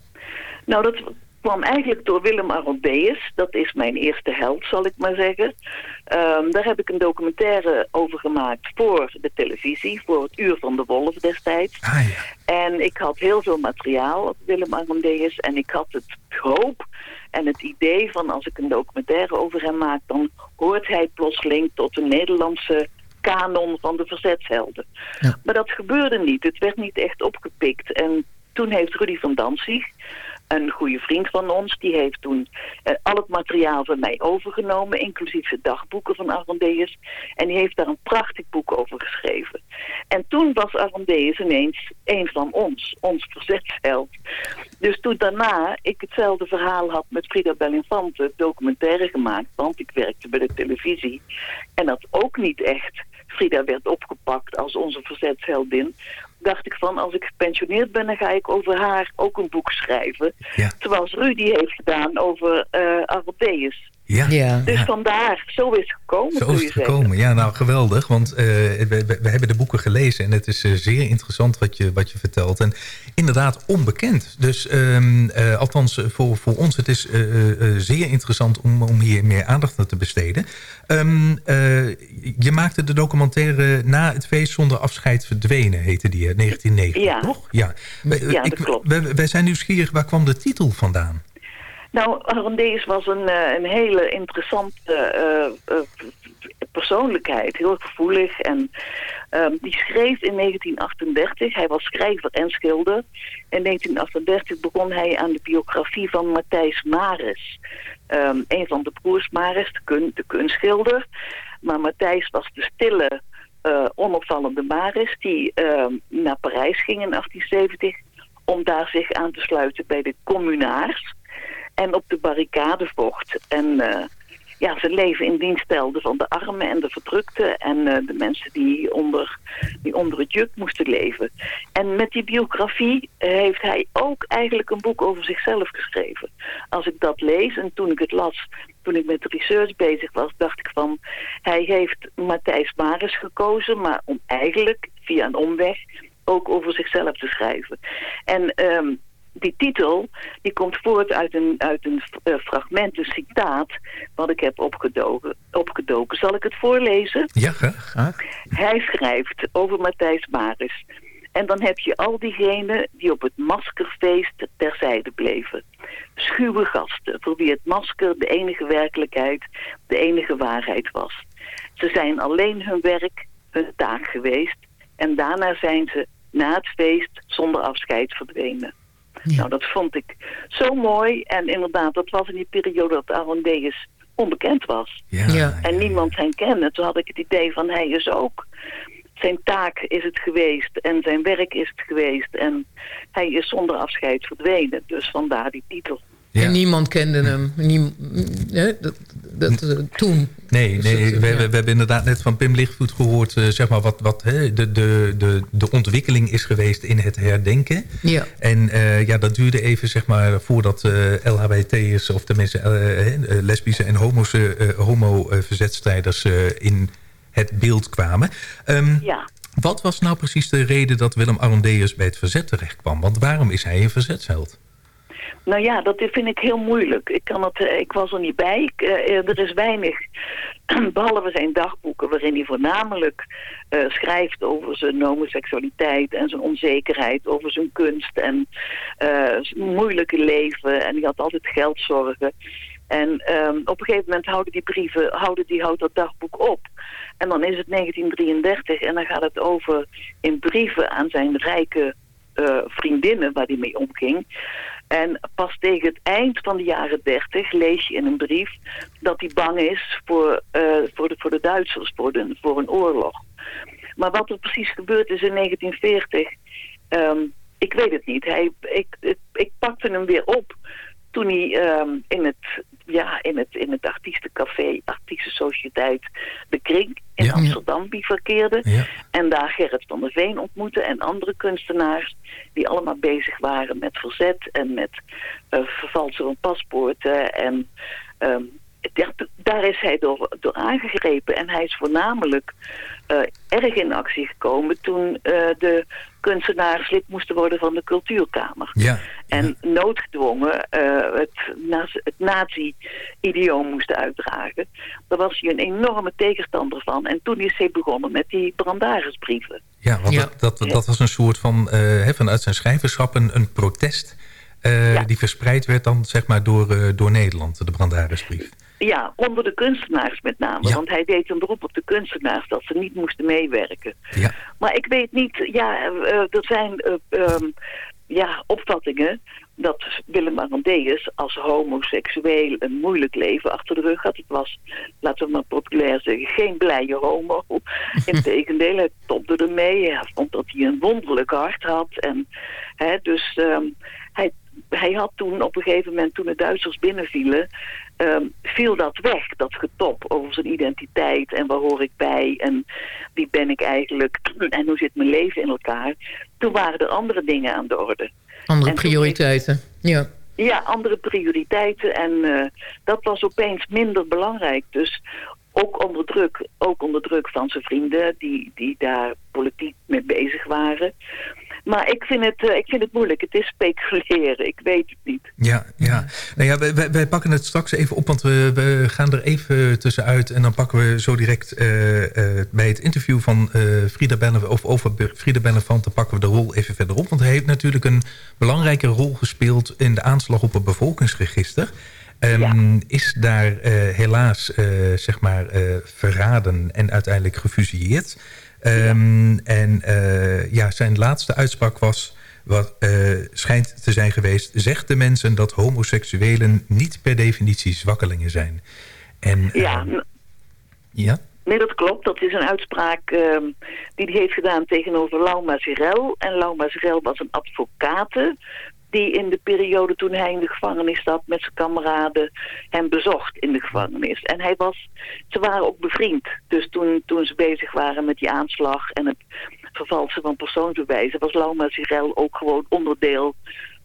Nou, dat kwam eigenlijk door Willem Arondeus. Dat is mijn eerste held, zal ik maar zeggen. Ehm, daar heb ik een documentaire over gemaakt voor de televisie, voor het Uur van de Wolf destijds. En ik had heel veel materiaal op Willem Arondeus en ik had het hoop en het idee van als ik een documentaire over hem maak, dan hoort hij plotseling tot de Nederlandse kanon van de verzetshelden. Maar dat gebeurde niet. Het werd niet echt opgepikt. En toen heeft Rudy van Danzig, een goede vriend van ons, die heeft toen eh, al het materiaal van mij overgenomen, inclusief de dagboeken van Arondeus. En die heeft daar een prachtig boek over geschreven. En toen was Arondeus ineens een van ons, ons verzetsheld. Dus toen daarna ik hetzelfde verhaal had met Frida Bellinfante, documentaire gemaakt, want ik werkte bij de televisie. En dat ook niet echt Frida werd opgepakt als onze verzetsheldin. Dacht ik van, als ik gepensioneerd ben, dan ga ik over haar ook een boek schrijven. Zoals Rudy heeft gedaan over Arotheus. Ja, Dus vandaar, zo is het gekomen, Zo is je het zeggen. gekomen. Ja, nou geweldig. Want eh, we, we- we hebben de boeken gelezen en het is eh, zeer interessant wat je, wat je vertelt. En inderdaad onbekend. Dus ehm, eh, althans voor, voor ons, het is eh, eh, eh, zeer interessant om, om hier meer aandacht aan te besteden. Ehm, eh, je maakte de documentaire Na het feest zonder afscheid verdwenen, heette die, hè? 1990, Ja. toch? Ja, Ja, dat ik- klopt. Wij, wij zijn nieuwsgierig, waar kwam de titel vandaan? Nou, Arondeus was een, eh, een hele interessante eh, eh, persoonlijkheid. Heel gevoelig en Ehm, die schreef in 1938, hij was schrijver en schilder. In 1938 begon hij aan de biografie van Matthijs Maris. Ehm, een van de broers Maris, de, kun, de kunstschilder. Maar Matthijs was de stille, onopvallende Maris... die ehm, naar Parijs ging in 1870 om daar zich aan te sluiten bij de communaars. En op de barricade vocht. En eh, ja, zijn leven in dienst stelde van de armen en de verdrukten... en eh, de mensen die onder, die onder het juk moesten leven. En met die biografie heeft hij ook eigenlijk een boek over zichzelf geschreven. Als ik dat lees, en toen ik het las, toen ik met de research bezig was... dacht ik van, hij heeft Matthijs Maris gekozen... maar om eigenlijk via een omweg ook over zichzelf te schrijven. En ehm, die titel die komt voort uit een, uit een eh, fragment, een citaat... wat ik heb opgedoken, opgedoken. Zal ik het voorlezen? Ja, graag. Hij schrijft over Matthijs Maris. En dan heb je al diegenen die op het maskerfeest terzijde bleven. Schuwe gasten, voor wie het masker de enige werkelijkheid, de enige waarheid was. Ze zijn alleen hun werk, hun taak geweest. En daarna zijn ze na het feest zonder afscheid verdwenen. Nou, dat vond ik zo mooi. En inderdaad, dat was in die periode dat Arondeus onbekend was. Ja. En niemand hen kende. Toen had ik het idee van, hij is ook... Zijn taak is het geweest en zijn werk is het geweest. En hij is zonder afscheid verdwenen. Dus vandaar die titel. En niemand kende hem. Niem, dat, dat, toen. Nee, nee we, we, we hebben inderdaad net van Pim Lichtvoet gehoord... eh, zeg maar wat, wat hè, de, de, de, de ontwikkeling is geweest in het herdenken. Ja. En eh, ja, dat duurde even zeg maar, voordat eh LHBT'ers... of tenminste lesbische en homo's, eh, homo-verzetstrijders in het beeld kwamen. Ehm, Ja. Wat was nou precies de reden dat Willem Arondeus bij het verzet terecht kwam? Want waarom is hij een verzetsheld? Nou ja, dat vind ik heel moeilijk. Ik, kan het, eh, ik was er niet bij. Eh, er is weinig, behalve zijn dagboeken... waarin hij voornamelijk eh, schrijft over zijn homoseksualiteit... en zijn onzekerheid, over zijn kunst en moeilijke leven. En hij had altijd geldzorgen. En ehm, op een gegeven moment houden die brieven, houden die, houdt dat dagboek op. En dan is het 1933 en dan gaat het over in brieven aan zijn rijke vriendinnen waar hij mee omging. En pas tegen het eind van de jaren 30 lees je in een brief dat hij bang is voor, eh, voor, de, voor de Duitsers, voor een oorlog. Maar wat er precies gebeurd is in 1940, ehm, ik weet het niet. Hij, ik, ik, ik pakte hem weer op toen hij ehm, in, het, ja, in, het, in het artiestencafé, artiestensociëteit De Kring in Ja. Amsterdam bivakkeerde. Ja. En daar Gerrit van der Veen ontmoette en andere kunstenaars die allemaal bezig waren met verzet en met eh vervalsen van paspoorten. En ja, t- daar is hij door, door aangegrepen. En hij is voornamelijk eh, erg in actie gekomen toen eh, de kunstenaars lid moesten worden van de cultuurkamer. Ja. En noodgedwongen eh, het, het nazi-idioom moesten uitdragen. Daar was hij een enorme tegenstander van. En toen is hij begonnen met die brandarisbrieven. Ja, want Dat, dat, dat was een soort van, eh, hè, vanuit zijn schrijverschap een, een protest... eh, die verspreid werd dan zeg maar door, eh, door Nederland, de brandarisbrief. Ja, onder de kunstenaars met name. Ja. Want hij deed een beroep op de kunstenaars dat ze niet moesten meewerken. Ja. Maar ik weet niet, ja, eh, er zijn eh, ehm, ja, opvattingen dat Willem Arendeus als homoseksueel een moeilijk leven achter de rug had. Het was, laten we maar populair zeggen, geen blije homo. Integendeel, hij topte ermee. Hij vond dat hij een wonderlijk hart had. En, hè, dus ehm, hij, hij had toen op een gegeven moment, toen de Duitsers binnenvielen, ehm, viel dat weg, dat getop over zijn identiteit en waar hoor ik bij en wie ben ik eigenlijk en hoe zit mijn leven in elkaar. Toen waren er andere dingen aan de orde. Andere En prioriteiten. Ja. Ja, andere prioriteiten en eh, dat was opeens minder belangrijk. Dus ook onder druk, ook onder druk van zijn vrienden die, die daar politiek mee bezig waren. Maar ik vind, het, eh, ik vind het moeilijk. Het is speculeren. Ik weet het niet. Ja, ja. Nou ja, wij, wij- pakken het straks even op, want we, we gaan er even tussenuit. En dan pakken we zo direct eh, eh, bij het interview van Frida Benne, of over Frida Bennefante pakken we de rol even verder op. Want hij heeft natuurlijk een belangrijke rol gespeeld in de aanslag op het bevolkingsregister. Ehm, Is daar helaas zeg maar verraden en uiteindelijk gefusilleerd. Ehm, En eh, ja, zijn laatste uitspraak was... wat eh, schijnt te zijn geweest... zegt de mensen dat homoseksuelen niet per definitie zwakkelingen zijn. En, Ja, ehm, ja? nee, dat klopt. Dat is een uitspraak ehm, die hij heeft gedaan tegenover Lauma Zirel. En Lauma Zirel was een advocate die in de periode toen hij in de gevangenis zat met zijn kameraden hem bezocht in de gevangenis. En hij was, ze waren ook bevriend. Dus toen, toen ze bezig waren met die aanslag en het vervalsen van persoonsbewijzen, was Lauma Zirel ook gewoon onderdeel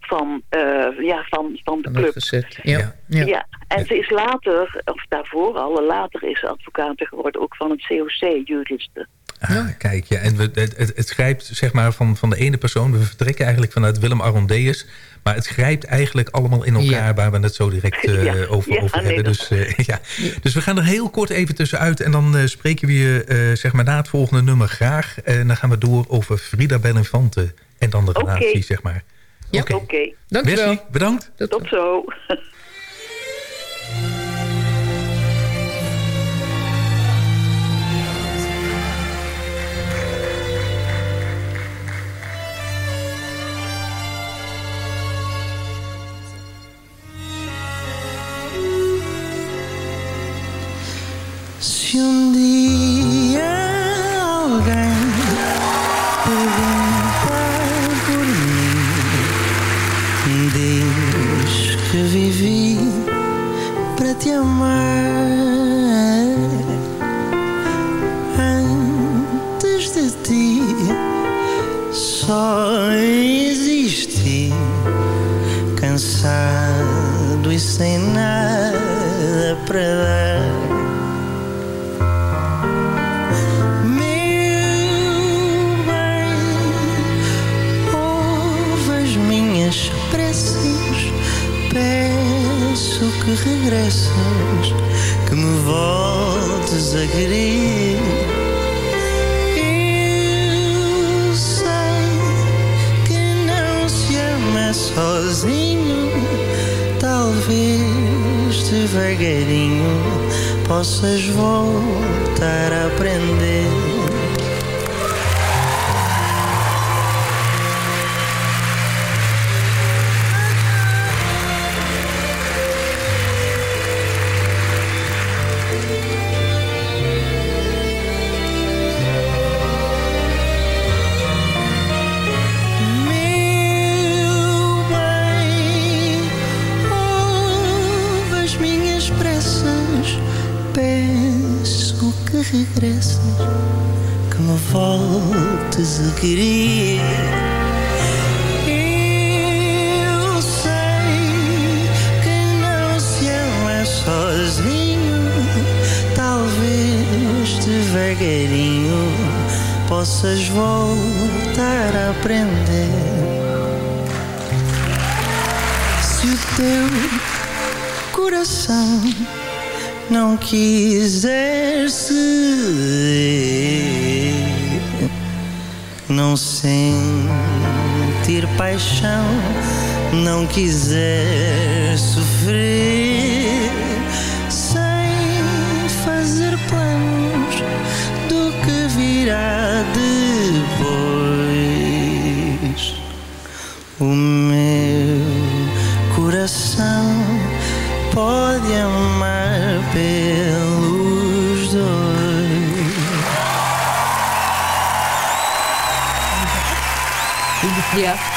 van, eh, ja, van, van de club. ja. Ja. Ja. en ze is later, of daarvoor al, later is ze advocaat geworden, ook van het COC-juristen. Ah, kijk, ja. En we, het, het, het grijpt zeg maar van, van de ene persoon. We vertrekken eigenlijk vanuit Willem Arondeus. Maar het grijpt eigenlijk allemaal in elkaar... waar we het zo direct eh, Ja. over, Ja, over nee, hebben. Dus, eh, ja. dus we gaan er heel kort even tussenuit. En dan eh, spreken we je zeg maar na het volgende nummer graag. En dan gaan we door over Frida Belinfante. En dan de relatie, zeg maar. Ja, oké. Wesley, bedankt. Tot zo. Se um dia alguém perguntar por mim, diz que vivi para te amar. Antes de ti, só existi cansado e sem nada para dar. Peço que regresses, que me voltes a querer. Eu sei que não se ama sozinho, talvez devagarinho possas voltar a aprender. Voltes a querer. Eu sei que não se ama sozinho, talvez devagarinho possas voltar a aprender. Se o teu coração não quiser ceder, paixão, não quiser sofrer, sem fazer planos do que virá depois. O meu coração pode amar pelos dois. Ja.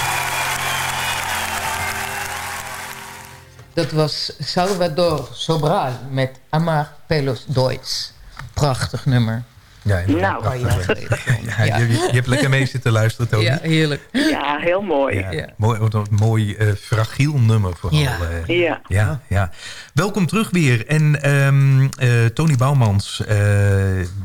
Dat was Salvador Sobral met Amar Pelos Dois. Prachtig nummer. Ja, Nou. Je geleden. Ja, Je, je hebt lekker mee zitten luisteren, Tony. Ja, heerlijk. Ja, heel mooi. Ja, Mooi, wat een mooi eh, fragiel nummer vooral. Ja. eh. Ja. ja, ja. Welkom terug weer. En ehm, eh, Tony Bouwmans, eh,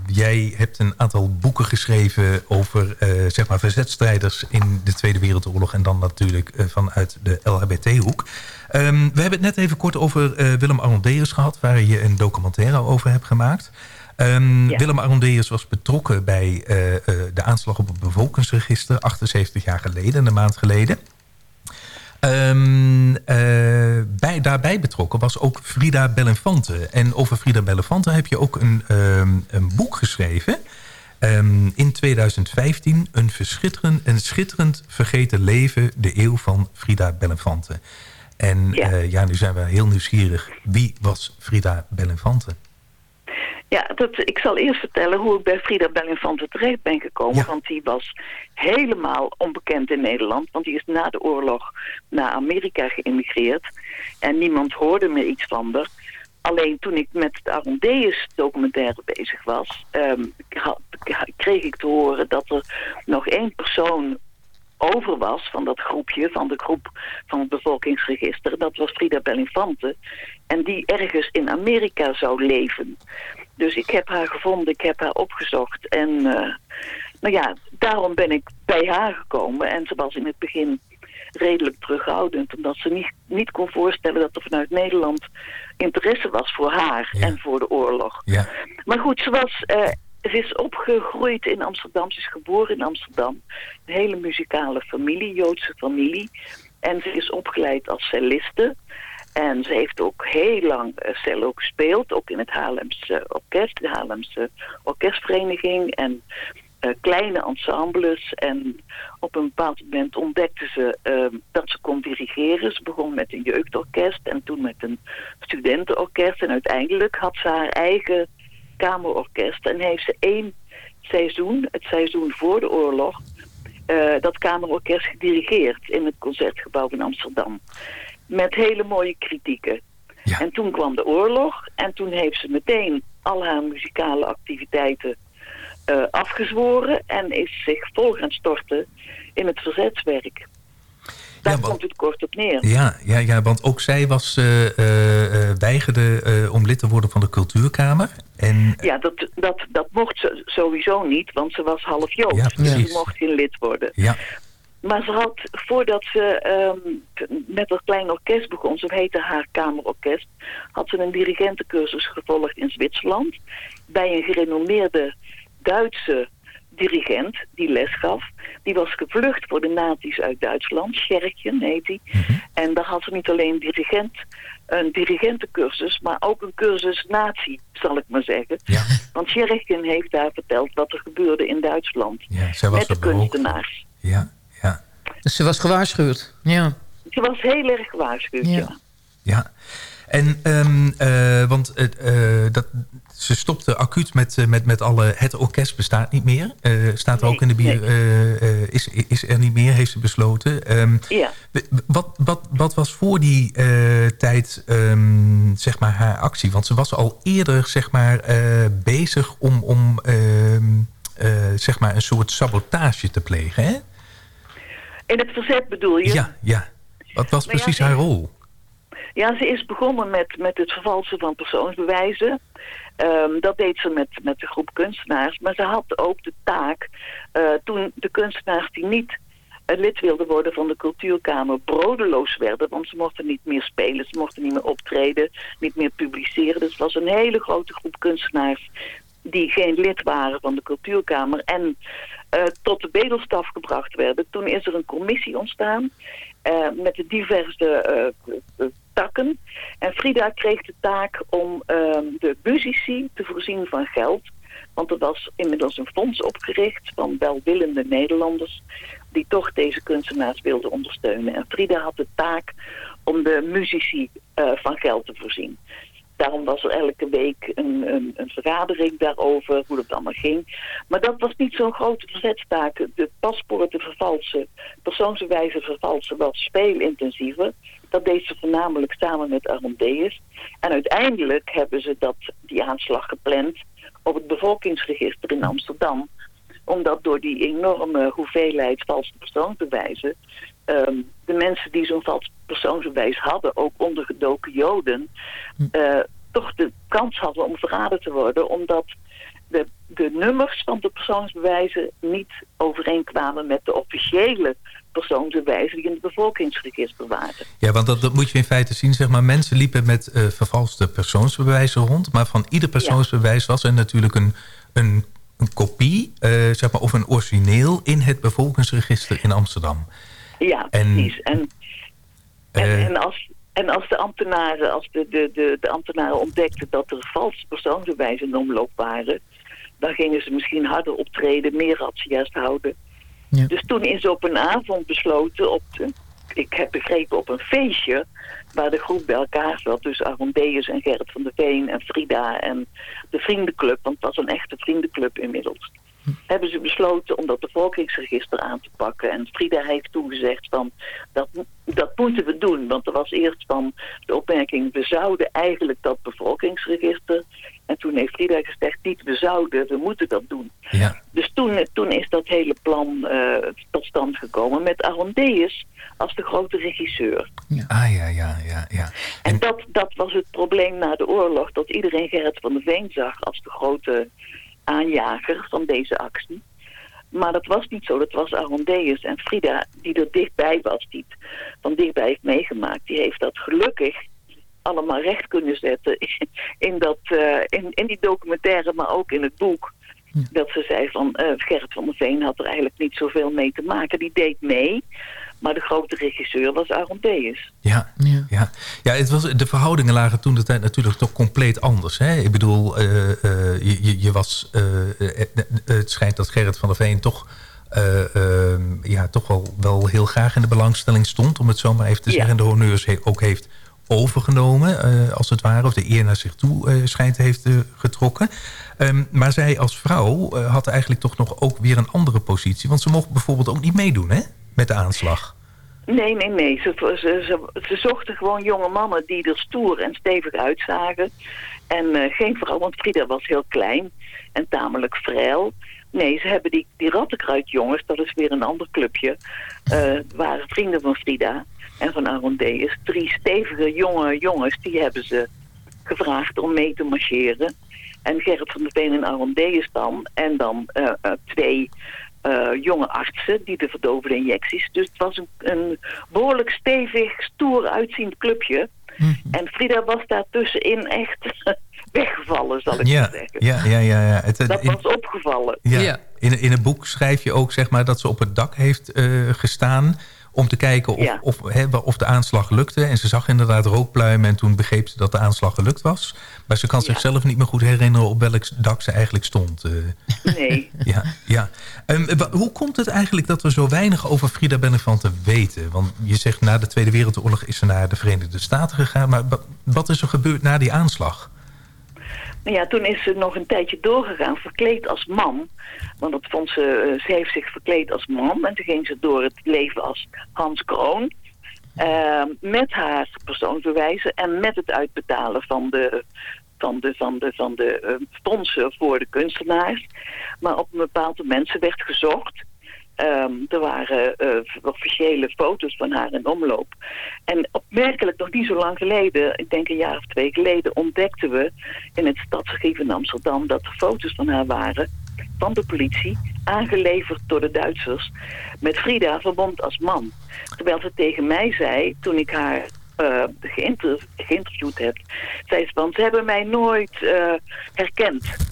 jij hebt een aantal boeken geschreven over eh, zeg maar verzetstrijders in de Tweede Wereldoorlog. En dan natuurlijk vanuit de LHBT-hoek. Ehm, we hebben het net even kort over eh, Willem Arondeus gehad, waar je een documentaire over hebt gemaakt. Ehm, Ja. Willem Arondeus was betrokken bij eh, eh, de aanslag op het bevolkingsregister 78 jaar geleden, een maand geleden. Ehm, eh, bij, daarbij betrokken was ook Frida Bellinfante. En over Frida Bellinfante heb je ook een, een boek geschreven. In 2015 een, verschitterend, een schitterend vergeten leven. De eeuw van Frida Bellinfante. En ja. ja, nu zijn we heel nieuwsgierig. Wie was Frida Bellinfante? Ja, dat, ik zal eerst vertellen hoe ik bij Frida Bellinfante terecht ben gekomen. Want die was helemaal onbekend in Nederland. Want die is na de oorlog naar Amerika geëmigreerd. En niemand hoorde meer iets van haar. Alleen toen ik met de Arondeus documentaire bezig was... Um, kreeg ik te horen dat er nog één persoon over was van dat groepje, van de groep van het bevolkingsregister. Dat was Frida Bellinfante. En die ergens in Amerika zou leven. Dus ik heb haar gevonden, ik heb haar opgezocht. En uh, nou ja, daarom ben ik bij haar gekomen. En ze was in het begin redelijk terughoudend. Omdat ze niet, niet kon voorstellen dat er vanuit Nederland interesse was voor haar ja. en voor de oorlog. Ja. Maar goed, ze was... Uh, ze is opgegroeid in Amsterdam. Ze is geboren in Amsterdam. Een hele muzikale familie, Joodse familie. En ze is opgeleid als celliste. En ze heeft ook heel lang cello gespeeld. Ook in het Haarlemse orkest, de Haarlemse orkestvereniging. En uh, kleine ensembles. En op een bepaald moment ontdekte ze uh, dat ze kon dirigeren. Ze begon met een jeugdorkest en toen met een studentenorkest. En uiteindelijk had ze haar eigen kamerorkest. En heeft ze één seizoen, het seizoen voor de oorlog... Uh, dat kamerorkest gedirigeerd in het Concertgebouw in Amsterdam. Met hele mooie kritieken. Ja. En toen kwam de oorlog en toen heeft ze meteen al haar muzikale activiteiten uh, afgezworen en is zich vol gaan storten in het verzetswerk. Daar Ja, want- komt het kort op neer. Ja, ja, ja want ook zij was, eh, weigerde om lid te worden van de cultuurkamer. En Ja, dat, dat, dat mocht ze sowieso niet, want ze was half Joods. Ja, dus ze mocht geen lid worden. ja, Maar ze had, voordat ze ehm, met haar klein orkest begon, ze heette haar kamerorkest, had ze een dirigentencursus gevolgd in Zwitserland bij een gerenommeerde Duitse dirigent die les gaf. Die was gevlucht voor de nazi's uit Duitsland, Scherkjen heet hij. En daar had ze niet alleen dirigent, een dirigentencursus, maar ook een cursus nazi, zal ik maar zeggen. Want Scherkjen heeft daar verteld wat er gebeurde in Duitsland. ja zij was met de kunstenaars. Ja, ja, Dus ze was gewaarschuwd. Ja. Ze was heel erg gewaarschuwd, ja. ja. En, ehm, eh, want het, eh, dat, ze stopte acuut met, eh, met, met alle... Het orkest bestaat niet meer. Eh, staat er ook in de bier... eh, is, is er niet meer, heeft ze besloten. Ehm, Ja. Wat, wat, wat was voor die tijd ehm, zeg maar haar actie? Want ze was al eerder zeg maar, bezig om, om ehm, eh, zeg maar een soort sabotage te plegen. Hè? In het verzet bedoel je? Ja, ja. Wat was precies haar rol? Ja, ze is begonnen met, met het vervalsen van persoonsbewijzen. Ehm, dat deed ze met, met de groep kunstenaars. Maar ze had ook de taak, eh, toen de kunstenaars die niet eh, lid wilden worden van de cultuurkamer brodeloos werden. Want ze mochten niet meer spelen, ze mochten niet meer optreden, niet meer publiceren. Dus het was een hele grote groep kunstenaars die geen lid waren van de cultuurkamer en eh, tot de bedelstaf gebracht werden. Toen is er een commissie ontstaan eh, met de diverse eh, takken. En Frida kreeg de taak om ehm, de muzici te voorzien van geld. Want er was inmiddels een fonds opgericht van welwillende Nederlanders... die toch deze kunstenaars wilden ondersteunen. En Frida had de taak om de muzici van geld te voorzien. Daarom was er elke week een, een, een vergadering daarover, hoe dat allemaal ging. Maar dat was niet zo'n grote verzetstaak. De paspoorten vervalsen, persoonsbewijzen vervalsen was veel intensiever. Dat deed ze voornamelijk samen met Arondeus. En uiteindelijk hebben ze dat, die aanslag gepland op het bevolkingsregister in Amsterdam. Omdat door die enorme hoeveelheid valse persoonsbewijzen... ehm, de mensen die zo'n vals persoonsbewijs hadden, ook ondergedoken Joden... eh, toch de kans hadden om verraden te worden... omdat de, de nummers van de persoonsbewijzen niet overeenkwamen met de officiële persoonsbewijzen die in het bevolkingsregister waren. Ja, want dat, dat moet je in feite zien. Zeg maar, mensen liepen met eh, vervalste persoonsbewijzen rond. Maar van ieder persoonsbewijs was er natuurlijk een, een, een kopie... eh, zeg maar, of een origineel in het bevolkingsregister in Amsterdam. Ja, En- precies. En Eh, En als, en als de ambtenaren, als de, de, de, de ambtenaren ontdekten dat er valse persoonsbewijzen in omloop waren, dan gingen ze misschien harder optreden, meer razzia's houden. Dus toen is op een avond besloten, op de, ik heb begrepen op een feestje, waar de groep bij elkaar zat, dus Arondeus en Gerrit van der Veen en Frida en de vriendenclub, want het was een echte vriendenclub inmiddels hebben ze besloten om dat bevolkingsregister aan te pakken. En Frida heeft toen gezegd van, dat, dat moeten we doen. Want er was eerst van de opmerking, we zouden eigenlijk dat bevolkingsregister. En toen heeft Frida gezegd, niet we zouden, we moeten dat doen. Ja. Dus toen, toen is dat hele plan eh, tot stand gekomen met Arondeus als de grote regisseur. Ah ja, ja, ja, ja. En dat, dat was het probleem na de oorlog, dat iedereen Gerrit van der Veen zag als de grote aanjager van deze actie. Maar dat was niet zo, dat was Arondeus en Frida die er dichtbij was, die het van dichtbij heeft meegemaakt. Die heeft dat gelukkig allemaal recht kunnen zetten in, dat, eh, in, in die documentaire, maar ook in het boek. Dat ze zei van eh, Gerrit van der Veen had er eigenlijk niet zoveel mee te maken. Die deed mee, maar de grote regisseur was Arondeus. Ja, ja. ja het was, de verhoudingen lagen toen de tijd natuurlijk toch compleet anders. Hè? Ik bedoel, eh, eh, je, je, je was, eh, het, het schijnt dat Gerrit van der Veen toch, eh, ehm, ja, toch wel, wel heel graag in de belangstelling stond... om het zo maar even te zeggen, de honneurs he- ook heeft overgenomen, eh, als het ware... of de eer naar zich toe eh, schijnt te heeft getrokken. Ehm, maar zij als vrouw eh, had eigenlijk toch nog ook weer een andere positie... want ze mocht bijvoorbeeld ook niet meedoen hè? Met de aanslag. Nee, nee, nee. Ze, ze, zochten gewoon jonge mannen die er stoer en stevig uitzagen. En eh, geen vrouw, want Frida was heel klein en tamelijk vrij. Nee, ze hebben die, die rattenkruidjongens, dat is weer een ander clubje, eh, waren vrienden van Frida en van Arondeus. Drie stevige jonge jongens, die hebben ze gevraagd om mee te marcheren. En Gerrit van der Veen en Arondeus dan. En dan eh, twee eh, jonge artsen die de verdovende injecties. Dus het was een, een behoorlijk stevig, stoer uitziend clubje. En Frida was daar tussenin echt weggevallen, zal ik Ja, maar zeggen. ja, ja, ja. ja. Het, Dat in- was opgevallen. Ja. In, in het boek schrijf je ook zeg maar, dat ze op het dak heeft eh, gestaan... om te kijken of, Ja. of, of de aanslag lukte. En ze zag inderdaad rookpluimen en toen begreep ze dat de aanslag gelukt was. Maar ze kan zichzelf niet meer goed herinneren op welk dak ze eigenlijk stond. eh. Nee. ja, ja. Ehm, hoe komt het eigenlijk dat we zo weinig over Frida Bennefante weten? Want je zegt na de Tweede Wereldoorlog is ze naar de Verenigde Staten gegaan. Maar wa- wat is er gebeurd na die aanslag? Nou ja, toen is ze nog een tijdje doorgegaan, verkleed als man. Want dat vond ze, eh, ze heeft zich verkleed als man. En toen ging ze door het leven als Hans Kroon. eh, met haar persoonsbewijzen en met het uitbetalen van de, van de, van de, van de eh, fondsen voor de kunstenaars. Maar op een bepaald moment, werd gezocht. Ehm, er waren eh, officiële foto's van haar in omloop. En opmerkelijk, nog niet zo lang geleden, ik denk een jaar of twee geleden, ontdekten we in het stadsarchief in Amsterdam dat er foto's van haar waren van de politie, aangeleverd door de Duitsers, met Frida verwond als man. Terwijl ze tegen mij zei, toen ik haar eh, geïnter- geïnterviewd heb, zei ze van, ze hebben mij nooit eh, herkend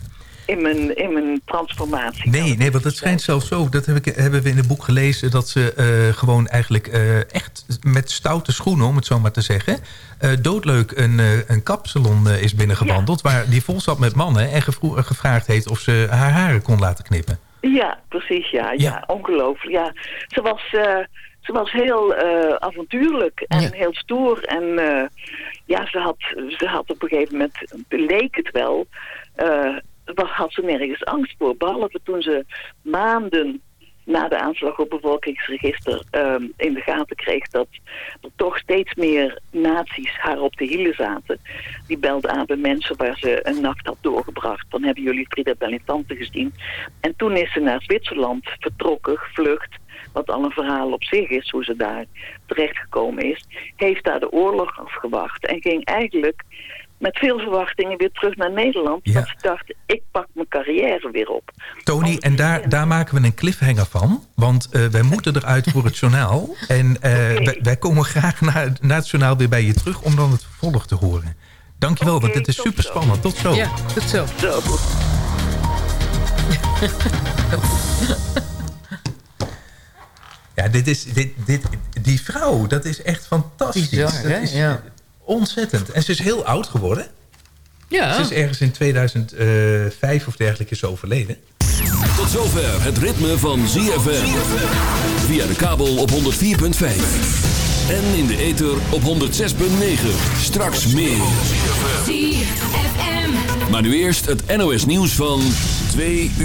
in mijn, in mijn transformatie. Nee, nee, want het schijnt zelfs zo. Dat heb ik, hebben we in het boek gelezen. Dat ze eh, gewoon eigenlijk eh, echt met stoute schoenen, om het zo maar te zeggen. eh, doodleuk een, eh, een kapsalon eh, is binnengewandeld. Waar die vol zat met mannen. En gevro- gevraagd heeft of ze haar haren kon laten knippen. Ja, precies, ja. ja. Ja. ongelooflijk. Ja. Ze, was, eh, ze was heel eh, avontuurlijk en heel stoer. En eh, ja, ze had, ze had op een gegeven moment, leek het wel, eh, had ze nergens angst voor. Behalve toen ze maanden na de aanslag op bevolkingsregister ehm, in de gaten kreeg dat er toch steeds meer nazi's haar op de hielen zaten. Die belde aan bij mensen waar ze een nacht had doorgebracht. Dan hebben jullie Frida Bellintante gezien. En toen is ze naar Zwitserland vertrokken, gevlucht. Wat al een verhaal op zich is, hoe ze daar terechtgekomen is. Heeft daar de oorlog afgewacht. En ging eigenlijk met veel verwachtingen weer terug naar Nederland. Want ze dacht, ik pak mijn carrière weer op. Tony, en daar, daar maken we een cliffhanger van. Want eh, wij moeten eruit voor het journaal. En eh, wij, wij komen graag na, na het journaal weer bij je terug... om dan het vervolg te horen. Dankjewel, want dit is super spannend. Tot zo. Ja, tot zo. Ja, dit is, dit, dit, die vrouw, dat is echt fantastisch. Bizar, Dat hè? is Ja. Ontzettend. En ze is heel oud geworden. Ja. Ze is ergens in 2005 of dergelijke is overleden. Tot zover het ritme van ZFM. Via de kabel op 104.5. En in de ether op 106.9. Straks meer. ZFM. Maar nu eerst het NOS nieuws van 2 uur.